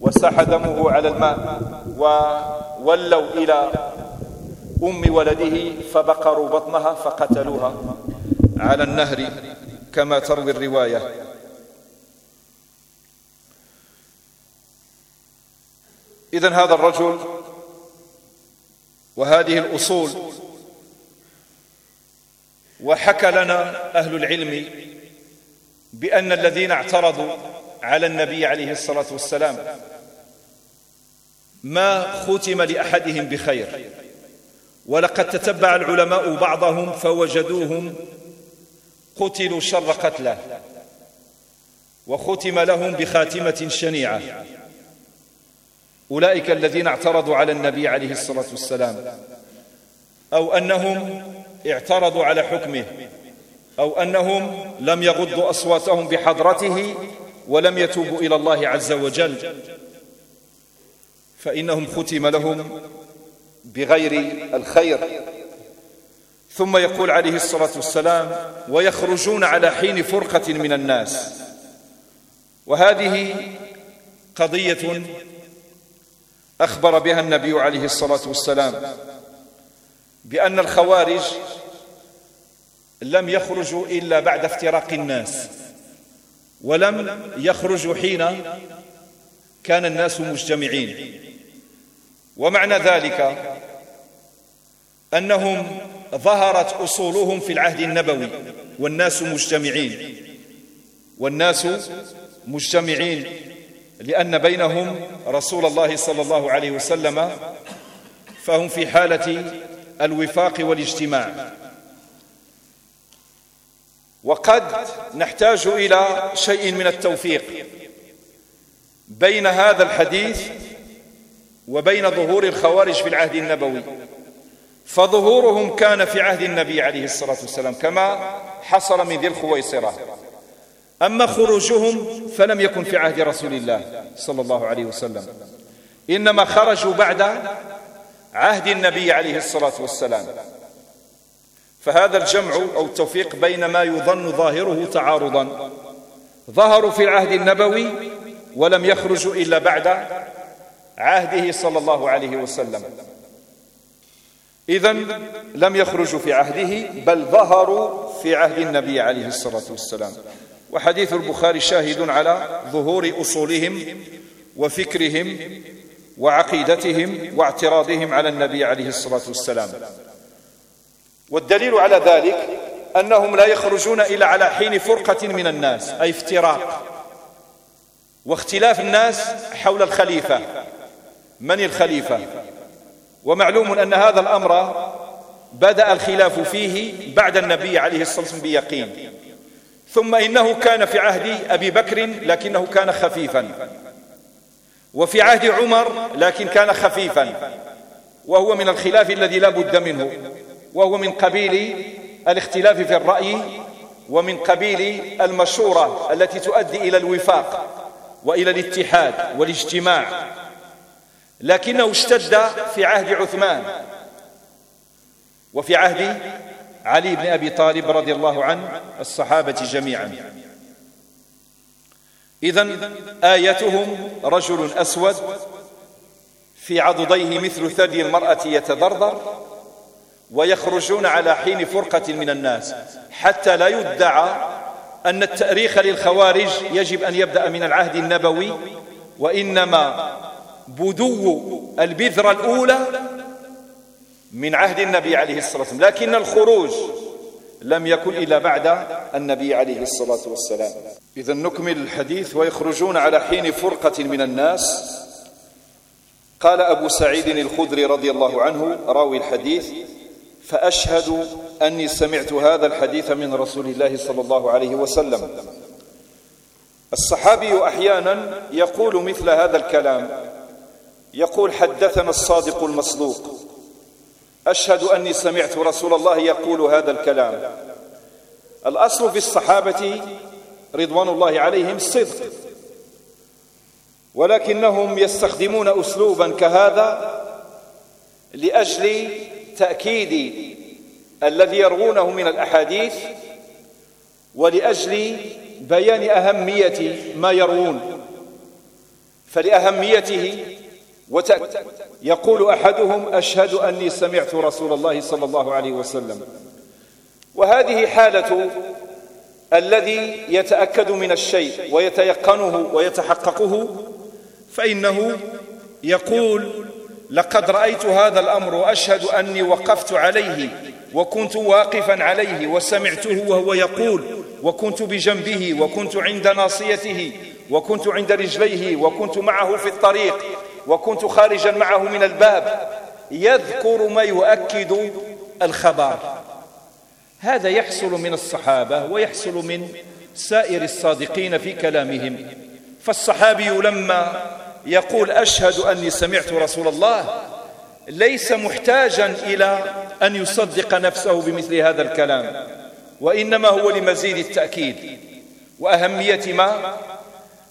وساح دمه على الماء وولوا إلى أم ولده فبقروا بطنها فقتلوها على النهر. كما تروي الرواية. إذن هذا الرجل وهذه الأصول وحكى لنا أهل العلم بأن الذين اعترضوا على النبي عليه الصلاة والسلام ما ختم لأحدهم بخير ولقد تتبع العلماء بعضهم فوجدوهم قتلوا شر قتله وختم لهم بخاتمة شنيعة. أولئك الذين اعترضوا على النبي عليه الصلاة والسلام أو أنهم اعترضوا على حكمه أو أنهم لم يغضوا أصواتهم بحضرته ولم يتوبوا إلى الله عز وجل. فإنهم ختم لهم بغير الخير. ثم يقول عليه الصلاة والسلام ويخرجون على حين فرقة من الناس. وهذه قضية أخبر بها النبي عليه الصلاة والسلام بأن الخوارج لم يخرجوا إلا بعد افتراق الناس ولم يخرجوا حين كان الناس مجتمعين. ومعنى ذلك أنهم ظهرت أصولهم في العهد النبوي والناس مجتمعين. والناس مجتمعين لأن بينهم رسول الله صلى الله عليه وسلم فهم في حالة الوفاق والاجتماع. وقد نحتاج إلى شيء من التوفيق بين هذا الحديث وبين ظهور الخوارج في العهد النبوي. فظهورهم كان في عهد النبي عليه الصلاة والسلام كما حصل من ذي الخويصرة. أما خروجهم فلم يكن في عهد رسول الله صلى الله عليه وسلم. إنما خرجوا بعد عهد النبي عليه الصلاة والسلام. فهذا الجمع أو التوفيق بين ما يظن ظاهره تعارضا. ظهروا في العهد النبوي ولم يخرجوا إلا بعد عهده صلى الله عليه وسلم. إذا لم يخرجوا في عهده بل ظهروا في عهد النبي عليه الصلاة والسلام. وحديث البخاري شاهد على ظهور أصولهم وفكرهم وعقيدتهم واعتراضهم على النبي عليه الصلاة والسلام. والدليل على ذلك أنهم لا يخرجون إلا على حين فرقة من الناس أي افتراق. واختلاف الناس حول الخليفة. من الخليفة؟ ومعلوم أن هذا الأمر بدأ الخلاف فيه بعد النبي عليه الصلاة والسلام بيقين. ثم إنه كان في عهد أبي بكر لكنه كان خفيفا. وفي عهد عمر لكن كان خفيفا. وهو من الخلاف الذي لا بد منه. وهو من قبيل الاختلاف في الرأي ومن قبيل المشورة التي تؤدي إلى الوفاق وإلى الاتحاد والاجتماع لكنه اشتد في عهد عثمان وفي عهد علي بن أبي طالب رضي الله عنه الصحابة جميعا. إذا آيتهم رجل أسود في عضديه مثل ثدي المرأة يتضرضر ويخرجون على حين فرقة من الناس حتى لا يدعى أن التأريخ للخوارج يجب أن يبدأ من العهد النبوي وإنما بدو البذرة الأولى من عهد النبي عليه الصلاة والسلام لكن الخروج لم يكن إلا بعد النبي عليه الصلاة والسلام. إذا نكمل الحديث ويخرجون على حين فرقة من الناس. قال أبو سعيد الخدري رضي الله عنه راوي الحديث فأشهد أني سمعت هذا الحديث من رسول الله صلى الله عليه وسلم. الصحابي أحيانا يقول مثل هذا الكلام يقول حدثنا الصادق المصدوق. أشهد أني سمعت رسول الله يقول هذا الكلام. الأصل في الصحابة رضوان الله عليهم الصدق ولكنهم يستخدمون أسلوبا كهذا لأجل تأكيد الذي يروونه من الأحاديث ولأجل بيان أهمية ما يروون. فلأهميته يقول أحدهم أشهد أني سمعت رسول الله صلى الله عليه وسلم. وهذه حالة الذي يتأكد من الشيء ويتيقنه ويتحققه فإنه يقول لقد رأيت هذا الأمر وأشهد أني وقفت عليه وكنت واقفا عليه وسمعته وهو يقول وكنت بجنبه وكنت عند ناصيته وكنت عند رجليه وكنت معه في الطريق وكنت خارجا معه من الباب يذكر ما يؤكد الخبر. هذا يحصل من الصحابة ويحصل من سائر الصادقين في كلامهم. فالصحابي لما يقول أشهد أني سمعت رسول الله ليس محتاجا إلى أن يصدق نفسه بمثل هذا الكلام وإنما هو لمزيد التأكيد. وأهمية ما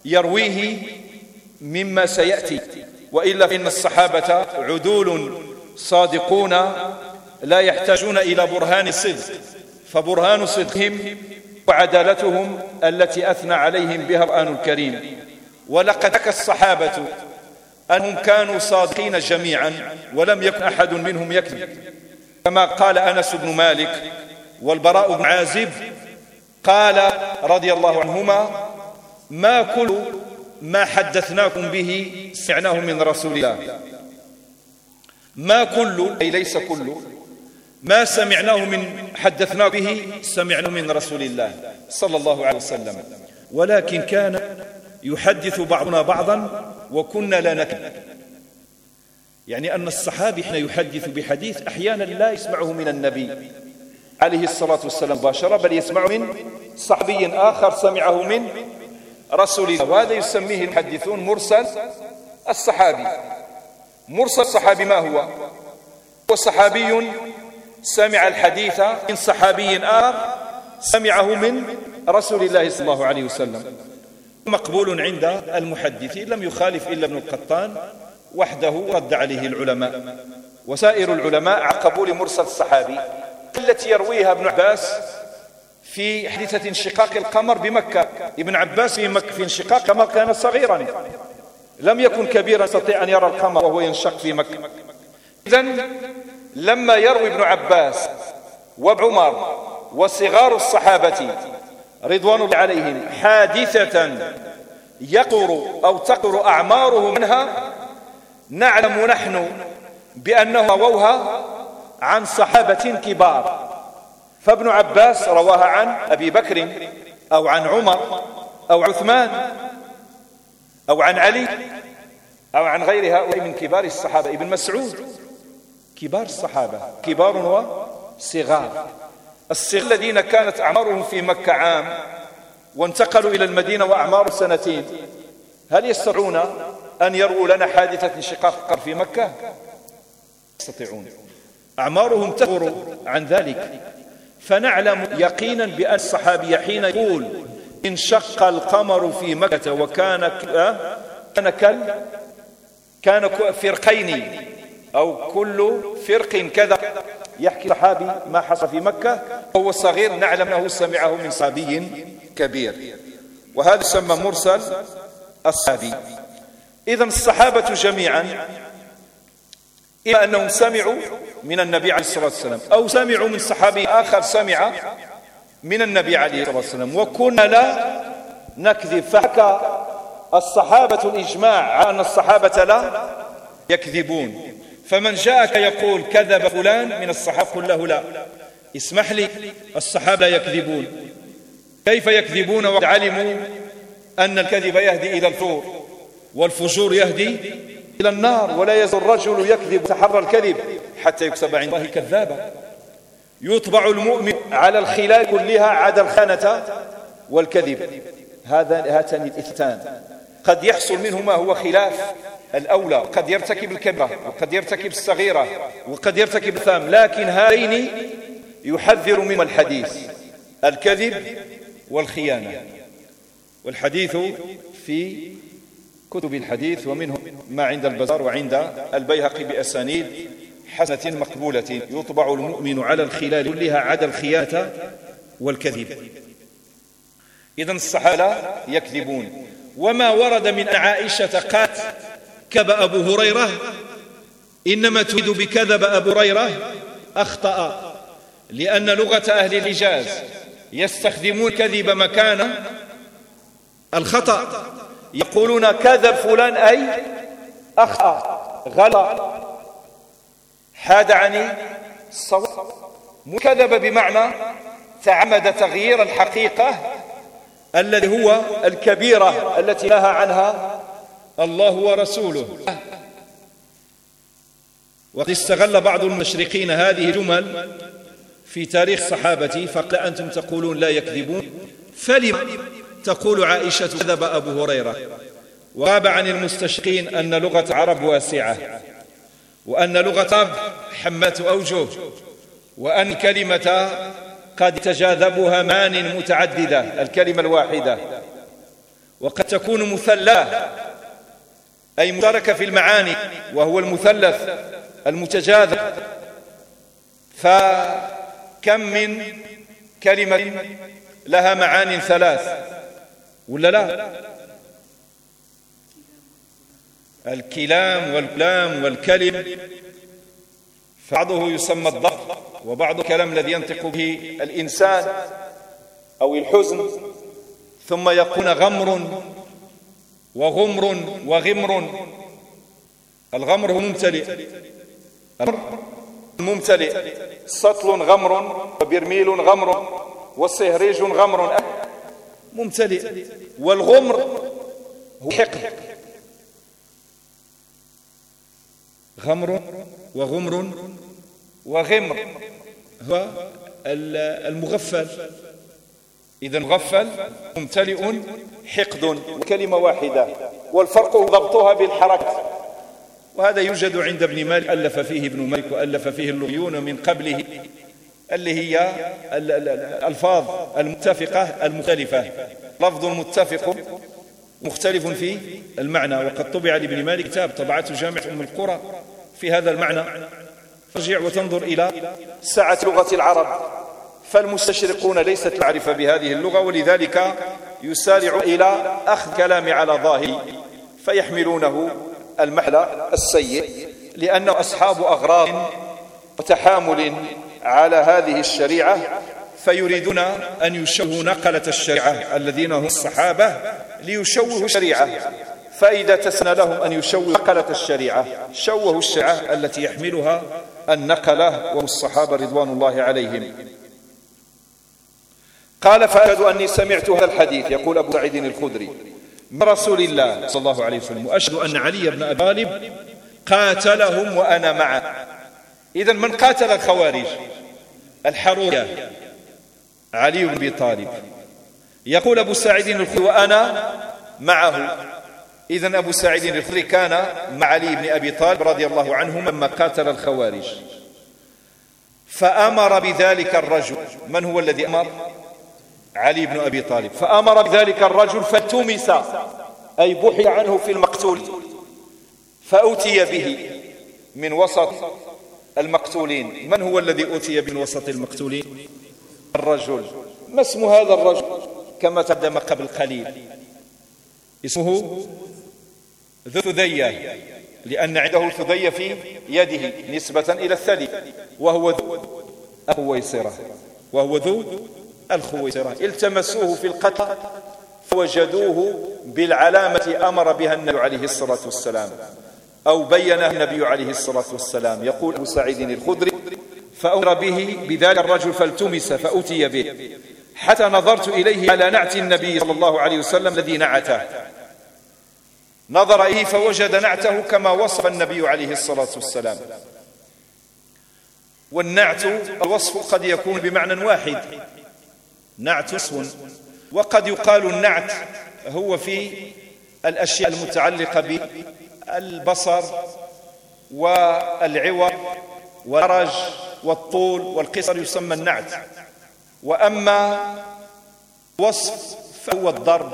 يرويه مما سيأتي. وإلا فإن الصحابة عدول صادقون لا يحتاجون إلى برهان الصدق فبرهان صدقهم وعدالتهم التي أثنى عليهم بها القرآن الكريم. ولقد حكى الصحابة أنهم كانوا صادقين جميعا ولم يكن أحد منهم يكذب. كما قال أنس بن مالك والبراء بن عازب قال رضي الله عنهما ما كل ما حدثناكم به سمعناه من رسول الله. ما كل أي ليس كل ما سمعناه من حدثنا به سمعناه من رسول الله صلى الله عليه وسلم. ولكن كان يحدث بعضنا بعضا وكنا لا نكذب. يعني أن الصحابي حين يحدث بحديث أحيانا لا يسمعه من النبي عليه الصلاة والسلام مباشرة بل يسمع من صحابي آخر سمعه من رسول الله. وهذا يسميه المحدثون مرسل الصحابي. مرسل الصحابي ما هو؟ هو صحابي سمع الحديث من صحابي آخر سمعه من رسول الله صلى الله عليه وسلم. مقبول عند المحدثين لم يخالف إلا ابن القطان وحده رد عليه العلماء. وسائر العلماء عقبوا لمرسل الصحابي. التي يرويها ابن عباس في حديثة انشقاق القمر بمكة. ابن عباس في, مكة في انشقاق القمر كان صغيرا. لم يكن كبيرا يستطيع أن يرى القمر وهو ينشق في مكة. إذن لما يروي ابن عباس وعمر وصغار الصحابة رضوان الله عليهم حادثة يقر أو تقر أعمارهم منها نعلم نحن بأنه رووها عن صحابة كبار. فابن عباس رواها عن أبي بكر أو عن عمر أو عثمان أو عن علي أو عن غير هؤلاء من كبار الصحابة. ابن مسعود كبار الصحابة. كبار وصغار. الصغار الذين كانت أعمارهم في مكة عام وانتقلوا إلى المدينة وأعمار سنتين. هل يستطيعون أن يروا لنا حادثة انشقاق في مكة؟ يستطيعون. أعمارهم تكبر عن ذلك. فنعلم يقينا بأن الصحابي حين يقول انشق القمر في مكة وكان كان كل كان فرقين أو كل فرق كذا. يحكي صحابي ما حصل في مكة. وهو صغير نعلم أنه سمعه من صحابي كبير. وهذا يسمى مرسل الصحابي. إذا الصحابة جميعا إما أنهم سمعوا من النبي عليه الصلاة والسلام أو سمعوا من صحابي آخر سمع من النبي عليه الصلاة والسلام. وكنا لا نكذب فحكى الصحابة الإجماع على أن الصحابة لا يكذبون. فمن جاءك يقول كذب فلان من الصحابة قل له لا. اسمح لي الصحابة يكذبون. كيف يكذبون وقد علموا أن الكذب يهدي إلى الفور والفجور يهدي إلى النار ولا يزال الرجل يكذب تحرى الكذب حتى يكسب عند الله كذابا يطبع المؤمن على الخلال كلها عدا الخانة والكذب. هذا هاتان الاثنان. قد يحصل منه ما هو خلاف الأولى. قد يرتكب الكبرة وقد يرتكب الصغيرة وقد يرتكب الثام. لكن هذين يحذر منهما الحديث. الكذب والخيانة. والحديث في كتب الحديث ومنهم ما عند البزار وعند البيهقي بأسانيد حسنة مقبولة يطبع المؤمن على الخلال كلها عدا الخيانة والكذب. إذا الصحابة يكذبون. وما ورد من عائشة قالت كذب أبو هريرة إنما تريد بكذب أبو هريرة أخطأ لأن لغة أهل الحجاز يستخدمون كذب مكان الخطأ. يقولون كذب فلان أي أخطأ غلط حاد عن الصواب كذب بمعنى تعمد تغيير الحقيقة الذي هو الكبيرة التي نهى عنها الله ورسوله. وقد استغل بعض المشرقين هذه الجمل في تاريخ صحابتي فقال أنتم تقولون لا يكذبون فلم تقول عائشة كذب أبو هريرة. وغاب عن المستشقين أن لغة عرب واسعة وأن لغة عرب حمات أوجه وأن كلمة قد تجاذبها مان متعددة الكلمة الواحدة. وقد تكون مثلاه أي مشتركة في المعاني وهو المثلث المتجاذب. فكم من كلمة لها معان ثلاث. ولا لا؟ الكلام والكلام والكلم. بعضه يسمى الضغط وبعض الكلام الذي ينطق به الإنسان أو الحزن. ثم يكون غمر وغمر وغمر. الغمر هو ممتلئ. ممتلئ. سطل غمر وبرميل غمر وصهريج غمر. ممتلئ. والغمر هو حقد غمر وغمر وغمر هو المغفل. إذا مغفل ممتلئ حقد. كلمة واحدة. والفرق ضبطها بالحركة. وهذا يوجد عند ابن مالك. ألف فيه ابن مالك وألف فيه اللغيون من قبله. اللي هي الألفاظ المتفقة المختلفة. لفظ متفق مختلف في المعنى وقد طبع لابن مالك كتاب طبعته جامعة أم القرى في هذا المعنى. ترجع وتنظر إلى سعة لغة العرب. فالمستشرقون ليست معرفة بهذه اللغة ولذلك يسارع إلى أخذ كلام على ظاهره فيحملونه المحلى السيء لأنه أصحاب أغراض وتحامل على هذه الشريعة فيريدون أن يشوهوا نقلة الشريعة الذين هم الصحابة ليشوهوا الشريعة. فإذا تسنى لهم أن يشوهوا نقلة الشريعة شوهوا الشريعة التي يحملها النقلة وهم الصحابة رضوان الله عليهم. قال فأشهد أني سمعت هذا الحديث. يقول أبو سعيد الخدري. من رسول الله صلى الله عليه وسلم وأشهد أن علي بن أبي طالب قاتلهم وأنا معه. إذا من قاتل الخوارج؟ الحرورية. علي بن أبي طالب. يقول أبو سعيد الخدري وأنا معه. إذا أبو سعيد الخدري كان مع علي بن أبي طالب رضي الله عنه لما قاتل الخوارج. فأمر بذلك الرجل. من هو الذي أمر؟ علي بن أبي طالب. فأمر بذلك الرجل فتمس أي بحث عنه في المقتول. فأتي به من وسط المقتولين. من هو الذي أتي من وسط المقتولين؟ الرجل. ما اسم هذا الرجل؟ كما تقدم قبل قليل. اسمه ذو ثدية لأن عنده ثدية في يده نسبة إلى الثدي وهو ذو الخويصرة. وهو ذو الخويصرة. التمسوه في القتل فوجدوه بالعلامة أمر بها النبي عليه الصلاة والسلام. أو بينها النبي عليه الصلاة والسلام يقول أبو سعيد الخدري فأمر به بذلك الرجل فالتمس فأتي به حتى نظرت إليه على نعت النبي صلى الله عليه وسلم الذي نعته. نظر إليه فوجد نعته كما وصف النبي عليه الصلاة والسلام. والنعت الوصف قد يكون بمعنى واحد نعت اسم وقد يقال النعت هو في الأشياء المتعلقة بالبصر والعوض والرج والطول والقصر يسمى النعت. وأما وصف فهو الضرب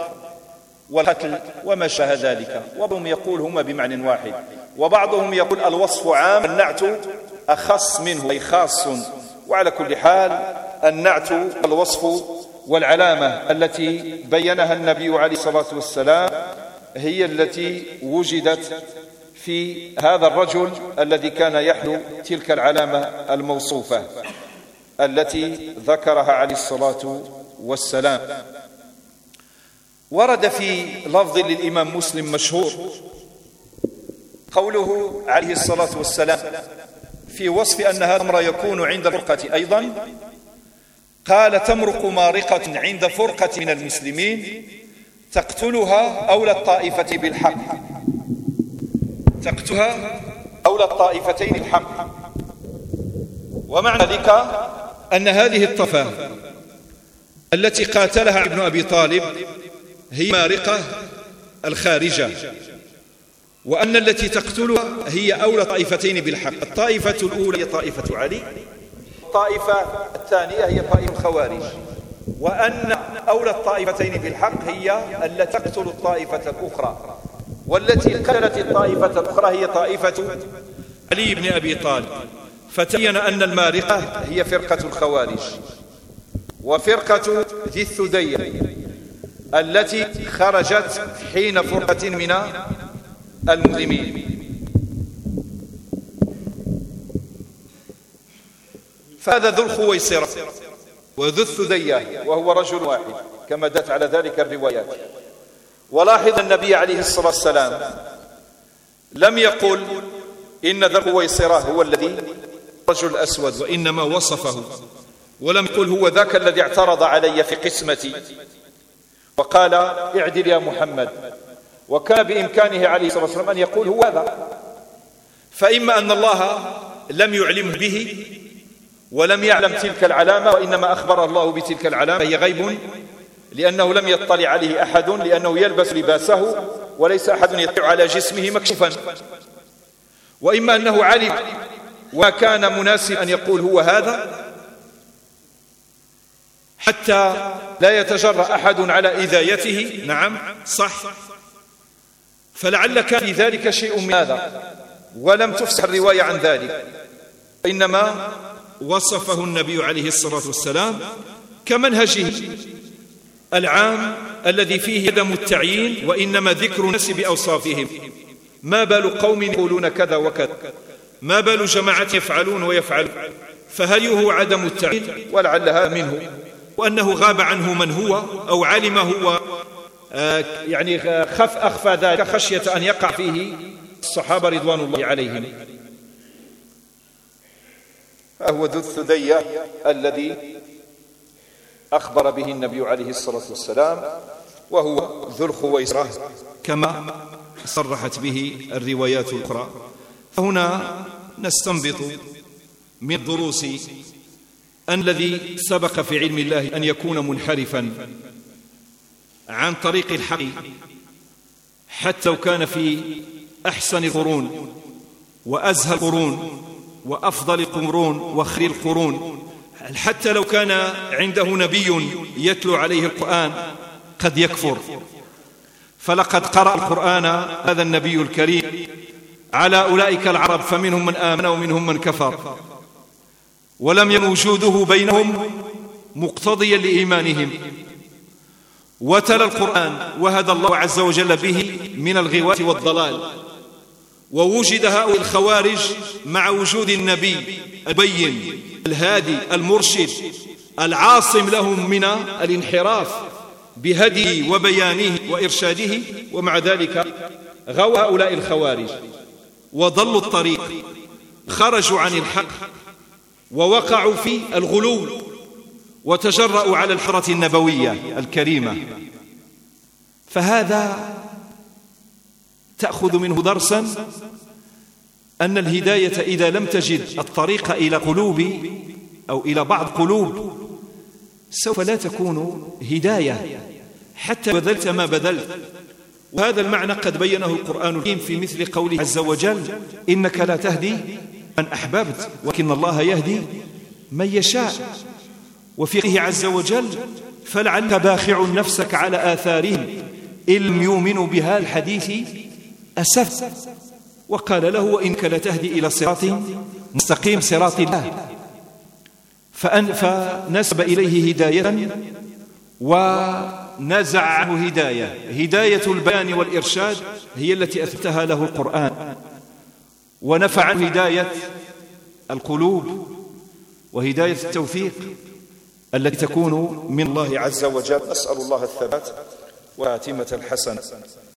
والقتل وما شابه ذلك. وبعضهم يقول هما بمعنى واحد. وبعضهم يقول الوصف عام النعت أخص منه أي خاص. وعلى كل حال النعت الوصف والعلامة التي بينها النبي عليه الصلاة والسلام هي التي وجدت في هذا الرجل الذي كان يحلو تلك العلامة الموصوفة التي ذكرها عليه الصلاة والسلام. ورد في لفظ للإمام مسلم مشهور قوله عليه الصلاة والسلام في وصف أن هذا الأمر يكون عند الفرقة أيضا قال تمرق مارقة عند فرقة من المسلمين تقتلها أولى الطائفة بالحق. تقتلها أولى الطائفتين الحق ومعنى ذلك أن هذه الطفة التي قاتلها ابن أبي طالب هي مارقة الخارجة وأن التي تقتلها هي أولى طائفتين بالحق. الطائفة الأولى هي طائفة علي الطائفة الثانية هي طائفة الخوارج. وأن أولى الطائفتين بالحق هي التي تقتل الطائفة الأخرى. والتي قتلت الطائفة الأخرى هي طائفة علي بن أبي طالب. فتبين أن المارقة هي فرقة الخوارج. وفرقة ذي الثدية التي خرجت حين فرقة من المسلمين. فهذا ذو الخويصرة. وذو الثدية وهو رجل واحد كما دلت على ذلك الروايات. ولاحظ النبي عليه الصلاة والسلام لم يقل إن ذا الخويصرة هو الذي الرجل الأسود وإنما وصفه ولم يقل هو ذاك الذي اعترض علي في قسمتي. وقال اعدل يا محمد. وكان بإمكانه عليه الصلاة والسلام أن يقول هو هذا فإما أن الله لم يعلمه به ولم يعلم تلك العلامة وإنما أخبر الله بتلك العلامة. هي غيب لأنه لم يطلع عليه أحد لأنه يلبس لباسه وليس أحد يطلع على جسمه مكشوفا. وإما أنه علم وكان مناسب أن يقول هو هذا حتى لا يتجرأ أحد على إذايته. نعم صح. فلعل كان في ذلك شيء من هذا ولم تفسح الرواية عن ذلك. إنما وصفه النبي عليه الصلاة والسلام كمنهجه العام الذي فيه عدم التعيين وإنما ذكر الناس بأوصافهم. ما بال قوم يقولون كذا وكذا؟ ما بال جماعة يفعلون ويفعلون؟ فهل هو عدم التعيين ولعل هذا منه؟ وأنه غاب عنه من هو أو علم هو؟ آه، يعني خف أخفى ذلك خشية أن يقع فيه الصحابة رضوان الله عليهم. فهو ذو الثدية الذي أخبر به النبي عليه الصلاة والسلام وهو ذو الخويصرة كما صرحت به الروايات الأخرى. فهنا نستنبط من الدروس أن الذي سبق في علم الله أن يكون منحرفا عن طريق الحق حتى لو كان في أحسن القرون وأزهى القرون وأفضل القرون وخير القرون. حتى لو كان عنده نبي يتلو عليه القرآن قد يكفر. فلقد قرأ القرآن هذا النبي الكريم على أولئك العرب فمنهم من آمن ومنهم من كفر. ولم يكن وجوده بينهم مقتضيا لإيمانهم. وتلا القرآن وهدى الله عز وجل به من الغواة والضلال. ووجد هؤلاء الخوارج مع وجود النبي البين الهادي المرشد العاصم لهم من الانحراف بهديه وبيانه وإرشاده ومع ذلك غوى هؤلاء الخوارج. وضلوا الطريق خرجوا عن الحق ووقعوا في الغلو وتجرأوا على الحرة النبوية الكريمة. فهذا تأخذ منه درسا؟ أن الهداية إذا لم تجد الطريق إلى قلوب أو إلى بعض قلوب سوف لا تكون هداية حتى بذلت ما بذلت. وهذا المعنى قد بينه القرآن الكريم في مثل قوله عز وجل إنك لا تهدي من أحببت ولكن الله يهدي من يشاء. وفي قوله عز وجل فلعلك باخع نفسك آثارهم آثارهم إن يؤمنوا بها الحديث أسف. وقال له وإنك لتهدي إلى صراط مستقيم صراط الله. فأن فنسب إليه هداية ونزع عنه هداية. هداية البيان والإرشاد هي التي أثبتها له القرآن. ونفع عنه هداية القلوب وهداية التوفيق التي تكون من الله عز وجل. أسأل الله الثبات وآتمة الحسن